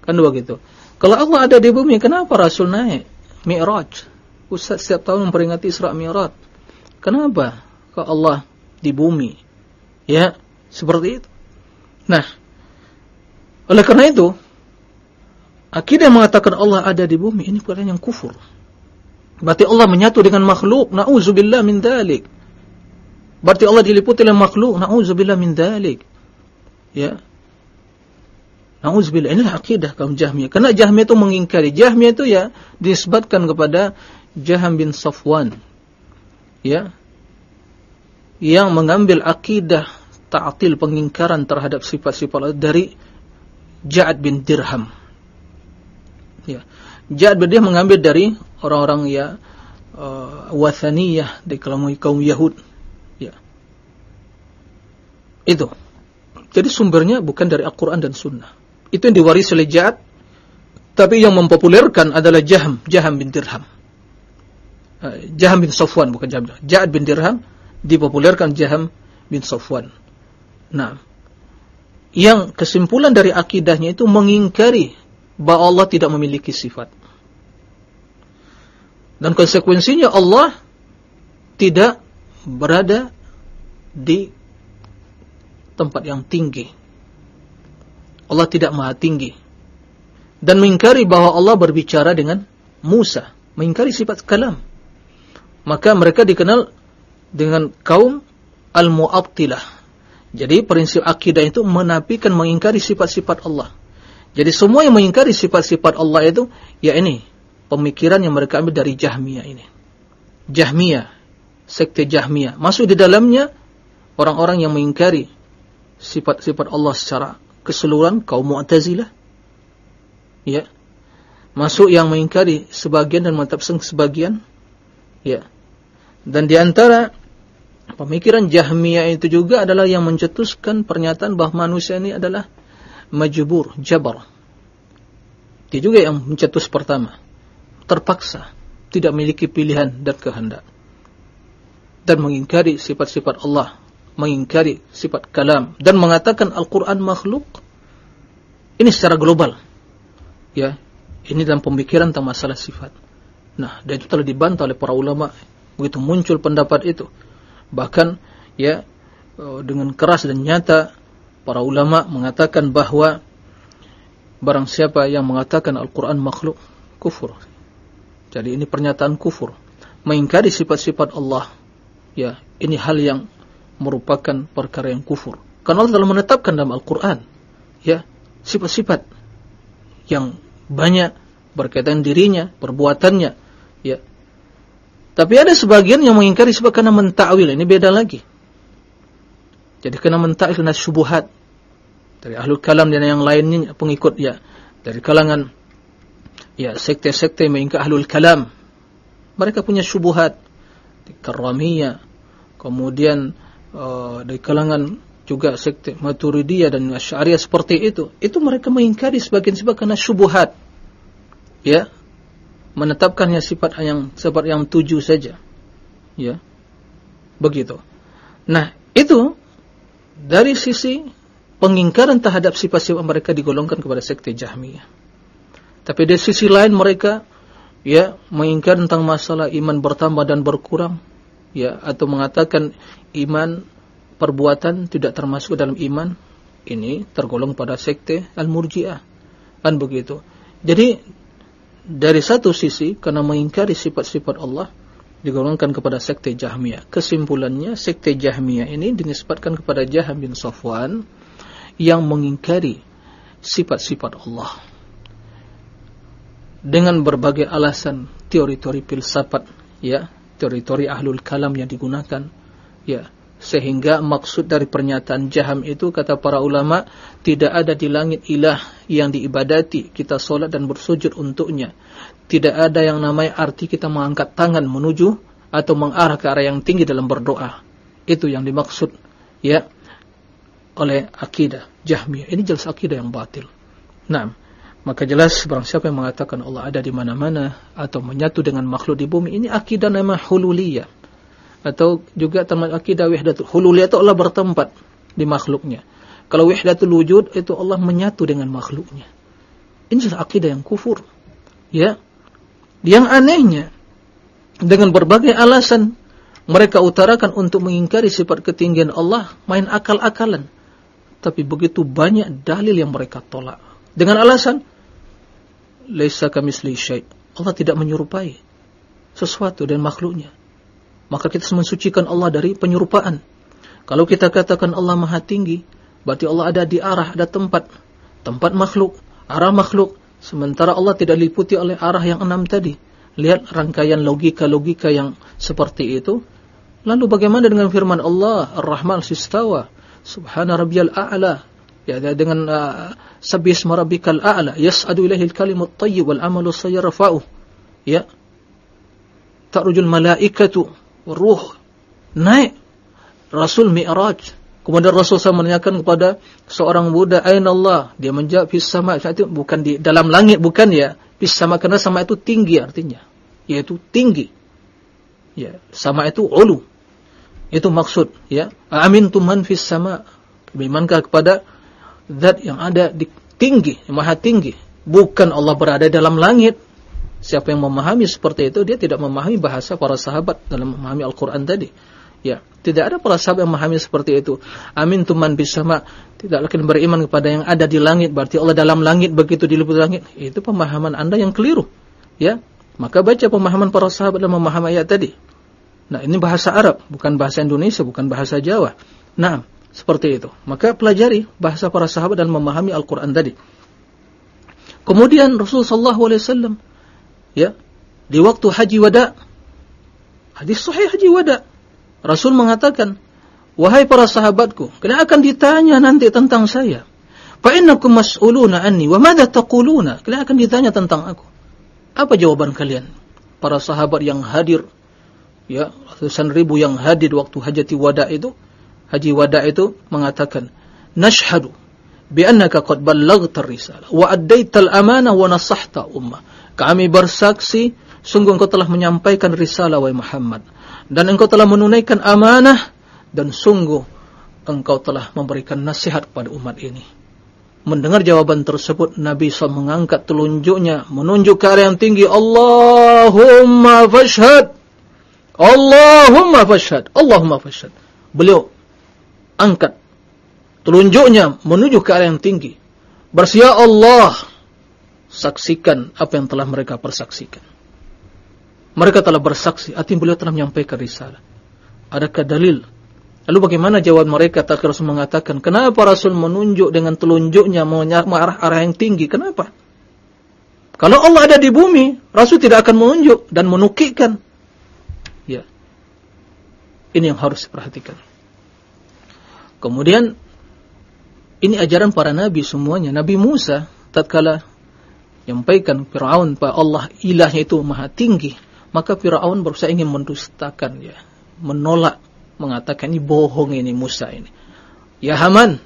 Kan begitu. Kalau Allah ada di bumi, kenapa Rasul naik? Mi'raj. Ustaz setiap tahun memperingati Isra Mi'raj. Kenapa? Kalau Allah di bumi. Ya, seperti itu. Nah, oleh karena itu, akidah mengatakan Allah ada di bumi, ini bukan yang kufur. Berarti Allah menyatu dengan makhluk. Na'udzubillah min dalik. Berarti Allah diliputi oleh makhluk. Na'udzubillah min dalik. Ya. Na'udzubillah. Inilah akidah kaum Jahmiyah. Karena Jahmiyah itu mengingkari. Jahmiyah itu ya disebutkan kepada Jaham bin Safwan. Ya. Yang mengambil akidah ta'atil pengingkaran terhadap sifat-sifat dari Ja'ad bin Dirham. Ya. Ja'ad Dirham mengambil dari orang-orang ya uh, wathaniyah di kaum kaum Yahud itu. Jadi sumbernya bukan dari Al-Quran dan Sunnah. Itu yang diwarisi oleh Ja'ad. Tapi yang mempopulerkan adalah Jaham. Jaham bin Dirham. Eh, Jaham bin Safwan bukan Jaham. Ja'ad bin Dirham dipopulerkan Jaham bin Safwan. Nah, yang kesimpulan dari akidahnya itu mengingkari bahwa Allah tidak memiliki sifat. Dan konsekuensinya Allah tidak berada di tempat yang tinggi. Allah tidak maha tinggi. Dan mengingkari bahwa Allah berbicara dengan Musa. Mengingkari sifat kalam. Maka mereka dikenal dengan kaum Al-Mu'abtilah. Jadi prinsip akidah itu menafikan mengingkari sifat-sifat Allah. Jadi semua yang mengingkari sifat-sifat Allah itu, ya ini, pemikiran yang mereka ambil dari Jahmiyah ini. Jahmiyah, sekte Jahmiyah. Masuk di dalamnya orang-orang yang mengingkari sifat-sifat Allah secara keseluruhan kaum Mu'tazilah. Ya. Masuk yang mengingkari sebagian dan menetapkan sebagian. Ya. Dan di antara pemikiran Jahmiyah itu juga adalah yang mencetuskan pernyataan bahwa manusia ini adalah majbur, jabar. Dia juga yang mencetus pertama. Terpaksa, tidak memiliki pilihan dan kehendak. Dan mengingkari sifat-sifat Allah mengingkari sifat kalam dan mengatakan Al-Quran makhluk ini secara global ya ini dalam pemikiran tentang masalah sifat nah dan itu telah dibantah oleh para ulama begitu muncul pendapat itu bahkan ya eh, dengan keras dan nyata para ulama mengatakan bahwa barang siapa yang mengatakan Al-Quran makhluk kufur jadi ini pernyataan kufur mengingkari sifat-sifat Allah ya ini hal yang merupakan perkara yang kufur. Karena Allah telah menetapkan dalam Al-Quran, ya, sifat-sifat yang banyak berkaitan dirinya, perbuatannya, ya. Tapi ada sebagian yang mengingkari sebab karena mentakwil, ini beda lagi. Jadi karena mentakwil karena syubuhat dari ahlul kalam dan yang lainnya pengikut ya dari kalangan ya sekte-sekte mengingkari ahlul kalam Mereka punya syubuhat Karamiyah, kemudian uh, dari kalangan juga sekte Maturidiyah dan Asy'ariyah seperti itu. Itu mereka mengingkari sebagian sebab karena syubuhat. Ya. Menetapkannya sifat yang sifat yang tujuh saja. Ya. Begitu. Nah, itu dari sisi pengingkaran terhadap sifat-sifat mereka digolongkan kepada sekte Jahmiyah. Tapi dari sisi lain mereka ya mengingkar tentang masalah iman bertambah dan berkurang ya atau mengatakan iman perbuatan tidak termasuk dalam iman ini tergolong pada sekte al-murji'ah kan begitu jadi dari satu sisi karena mengingkari sifat-sifat Allah digolongkan kepada sekte Jahmiyah. Kesimpulannya sekte Jahmiyah ini dinisbatkan kepada Jaham bin Safwan yang mengingkari sifat-sifat Allah. Dengan berbagai alasan teori-teori filsafat ya teori-teori ahlul kalam yang digunakan ya. Sehingga maksud dari pernyataan jaham itu kata para ulama tidak ada di langit ilah yang diibadati kita solat dan bersujud untuknya tidak ada yang namanya arti kita mengangkat tangan menuju atau mengarah ke arah yang tinggi dalam berdoa itu yang dimaksud ya oleh akidah Jahmiyah. Ini jelas akidah yang batil. Nah, maka jelas barang siapa yang mengatakan Allah ada di mana-mana atau menyatu dengan makhluk di bumi, ini akidah nama hululiyah. Atau juga termasuk akidah wahdatul hululiyah itu Allah bertempat di makhluknya. Kalau wahdatul wujud itu Allah menyatu dengan makhluknya. Ini jelas akidah yang kufur. Ya. Yang anehnya dengan berbagai alasan mereka utarakan untuk mengingkari sifat ketinggian Allah main akal-akalan tapi begitu banyak dalil yang mereka tolak. Dengan alasan, Laisa kamisli syait. Allah tidak menyerupai sesuatu dan makhluknya. Maka kita mensucikan Allah dari penyerupaan. Kalau kita katakan Allah maha tinggi, berarti Allah ada di arah, ada tempat. Tempat makhluk, arah makhluk. Sementara Allah tidak diliputi oleh arah yang enam tadi. Lihat rangkaian logika-logika yang seperti itu. Lalu bagaimana dengan firman Allah, Ar-Rahman Sistawa, subhana rabbiyal a'la. Ya dengan uh, sabih isma rabbikal a'la yas'adu ilaihi al-kalimut sayarfa'u ya. Ta'rujul malaikatu ruh naik. Rasul Mi'raj kemudian Rasul saya menanyakan kepada seorang Buddha aina Allah dia menjawab fis sama itu bukan di dalam langit bukan ya fis sama karena sama itu tinggi artinya yaitu tinggi ya sama itu ulu itu maksud ya. Amin tuman fis sama. Kepada zat yang ada di tinggi, yang maha tinggi. Bukan Allah berada dalam langit. Siapa yang memahami seperti itu, dia tidak memahami bahasa para sahabat dalam memahami Al-Quran tadi. Ya, tidak ada para sahabat yang memahami seperti itu. Amin tuman sama. Tidak akan beriman kepada yang ada di langit. Berarti Allah dalam langit begitu diliputi langit. Itu pemahaman anda yang keliru. Ya, maka baca pemahaman para sahabat dan memahami ayat tadi. Nah, ini bahasa Arab, bukan bahasa Indonesia, bukan bahasa Jawa. Nah, seperti itu. Maka pelajari bahasa para sahabat dan memahami Al-Quran tadi. Kemudian Rasulullah SAW, ya, di waktu haji wada, hadis sahih haji wada, Rasul mengatakan, wahai para sahabatku, kalian akan ditanya nanti tentang saya. Fa'innakum mas'uluna anni, wa madha taquluna? Kalian akan ditanya tentang aku. Apa jawaban kalian? Para sahabat yang hadir ya ratusan ribu yang hadir waktu hajati wada itu haji wada itu mengatakan nashhadu bi annaka qad ballaghta risalah wa addaita al-amanah wa nasahta ummah kami bersaksi sungguh engkau telah menyampaikan risalah wahai Muhammad dan engkau telah menunaikan amanah dan sungguh engkau telah memberikan nasihat kepada umat ini mendengar jawaban tersebut Nabi SAW mengangkat telunjuknya menunjuk ke arah yang tinggi Allahumma fashhad Allahumma fashhad, Allahumma fashhad. Beliau angkat telunjuknya menuju ke arah yang tinggi. Bersia Allah, saksikan apa yang telah mereka persaksikan. Mereka telah bersaksi, artinya beliau telah menyampaikan risalah. Adakah dalil? Lalu bagaimana jawab mereka? Tak Rasul mengatakan, kenapa Rasul menunjuk dengan telunjuknya mengarah arah yang tinggi? Kenapa? Kalau Allah ada di bumi, Rasul tidak akan menunjuk dan menukikkan ini yang harus diperhatikan. Kemudian ini ajaran para nabi semuanya. Nabi Musa tatkala menyampaikan Firaun bahwa Allah ilahnya itu maha tinggi, Maka Firaun berusaha ingin mendustakan ya, menolak, mengatakan ini bohong ini Musa ini. Ya Haman,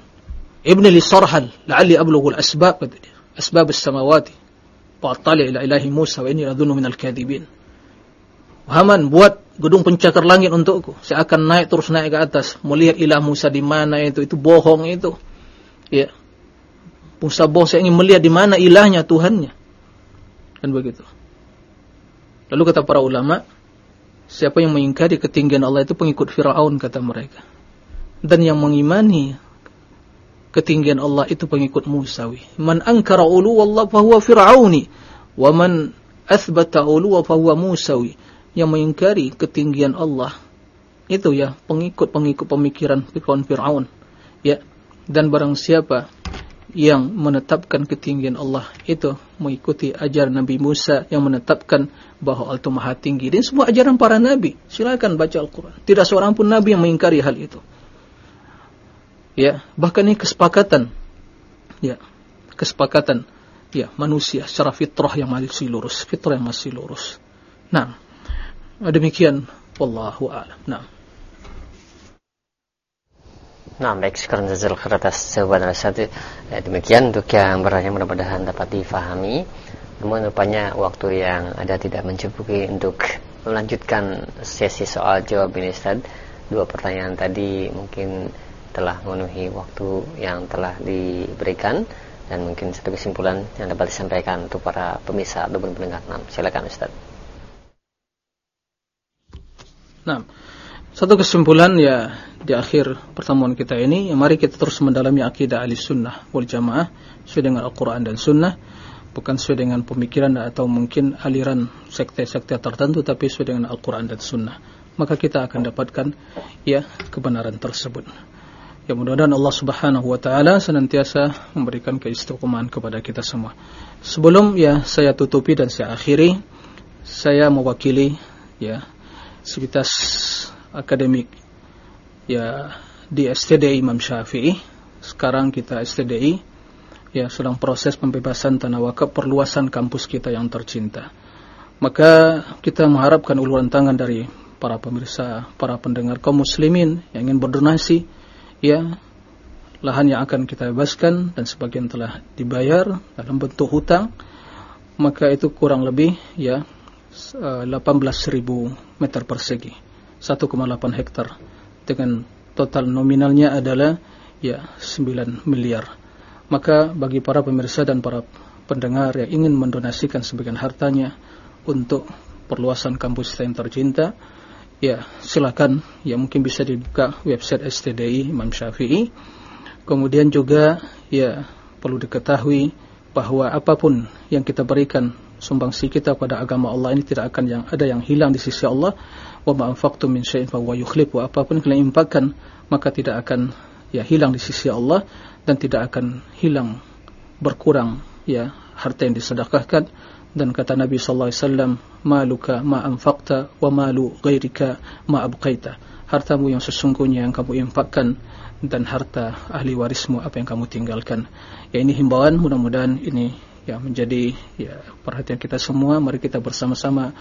ibni li sarhal, la'alli ablughul asbab kata dia. Asbab as-samawati. Fa'tali ila ilahi Musa wa inni ladhunnu minal kadhibin. Haman buat gedung pencakar langit untukku. Saya akan naik terus naik ke atas, melihat ilah Musa di mana itu, itu bohong itu. Ya. Musa bohong, saya ingin melihat di mana ilahnya, Tuhannya. Dan begitu. Lalu kata para ulama, siapa yang mengingkari ketinggian Allah itu pengikut Firaun kata mereka. Dan yang mengimani ketinggian Allah itu pengikut Musawi. Man ankara ulu Allah fahuwa Fir'auni. Wa man athbata ulu fahuwa Musawi. Yang mengingkari ketinggian Allah itu ya pengikut-pengikut pemikiran Fir'aun. Ya. Dan barang siapa yang menetapkan ketinggian Allah itu mengikuti ajaran Nabi Musa yang menetapkan bahwa Allah maha tinggi. Dan semua ajaran para nabi. Silakan baca Al-Quran. Tidak seorang pun nabi yang mengingkari hal itu. Ya bahkan ini kesepakatan. Ya kesepakatan. Ya manusia secara fitrah yang masih lurus. Fitrah yang masih lurus. Nah demikian. Wallahu a'lam. Nah. Nah, baik. Sekarang jazal atas jawaban satu. Ya, demikian untuk yang bertanya mudah-mudahan dapat difahami. Namun rupanya waktu yang ada tidak mencukupi untuk melanjutkan sesi soal jawab ini Ustaz. Dua pertanyaan tadi mungkin telah memenuhi waktu yang telah diberikan dan mungkin satu kesimpulan yang dapat disampaikan untuk para pemirsa ataupun pendengar. Nah, silakan Ustaz. Nah, satu kesimpulan ya di akhir pertemuan kita ini, ya mari kita terus mendalami akidah ahli sunnah wal jamaah sesuai dengan Al-Quran dan sunnah, bukan sesuai dengan pemikiran atau mungkin aliran sekte-sekte tertentu, tapi sesuai dengan Al-Quran dan sunnah. Maka kita akan dapatkan ya kebenaran tersebut. Ya mudah-mudahan Allah Subhanahu wa taala senantiasa memberikan keistiqomahan kepada kita semua. Sebelum ya saya tutupi dan saya akhiri, saya mewakili ya sivitas akademik ya di STDI Imam Syafi'i. Sekarang kita STDI ya sedang proses pembebasan tanah wakaf perluasan kampus kita yang tercinta. Maka kita mengharapkan uluran tangan dari para pemirsa, para pendengar kaum muslimin yang ingin berdonasi ya lahan yang akan kita bebaskan dan sebagian telah dibayar dalam bentuk hutang maka itu kurang lebih ya 18.000 meter persegi 1,8 hektar dengan total nominalnya adalah ya 9 miliar maka bagi para pemirsa dan para pendengar yang ingin mendonasikan sebagian hartanya untuk perluasan kampus yang tercinta ya silakan. Ya mungkin bisa dibuka website STDI Imam Syafi'i. Kemudian juga ya perlu diketahui bahwa apa pun yang kita berikan sumbangsi kita pada agama Allah ini tidak akan yang ada yang hilang di sisi Allah. Wa ma min syai'in fa yukhlif wa apa pun kalian infakkan maka tidak akan ya hilang di sisi Allah dan tidak akan hilang berkurang ya harta yang disedekahkan. Dan kata Nabi sallallahu alaihi wasallam maluka ma anfaqta wa malu ghairika ma abqaita. Hartamu yang sesungguhnya yang kamu infakkan dan harta ahli warismu apa yang kamu tinggalkan. Ya ini himbauan. Mudah-mudahan ini ya menjadi ya perhatian kita semua. Mari kita bersama-sama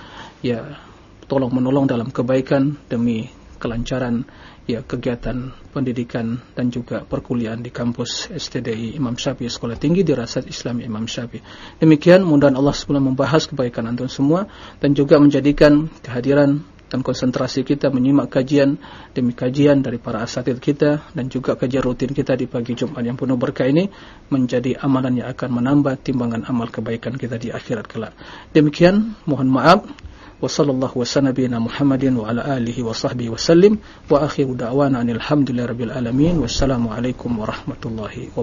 ya tolong menolong dalam kebaikan demi kelancaran ya kegiatan pendidikan dan juga perkuliahan di kampus STDI Imam Syafi'i Sekolah Tinggi Dirasat Islam Imam Syafi'i. Demikian mudah Allah sebelum membahas kebaikan antum semua dan juga menjadikan kehadiran dan konsentrasi kita menyimak kajian demi kajian dari para asatid kita dan juga kajian rutin kita di pagi Jumat yang penuh berkah ini menjadi amalan yang akan menambah timbangan amal kebaikan kita di akhirat kelak. Demikian mohon maaf وصلى الله وسلم نبينا محمد وعلى آله وصحبه وسلم. وآخر دعوانا أن الحمد لله رب العالمين. والسلام عليكم ورحمة الله وبركاته.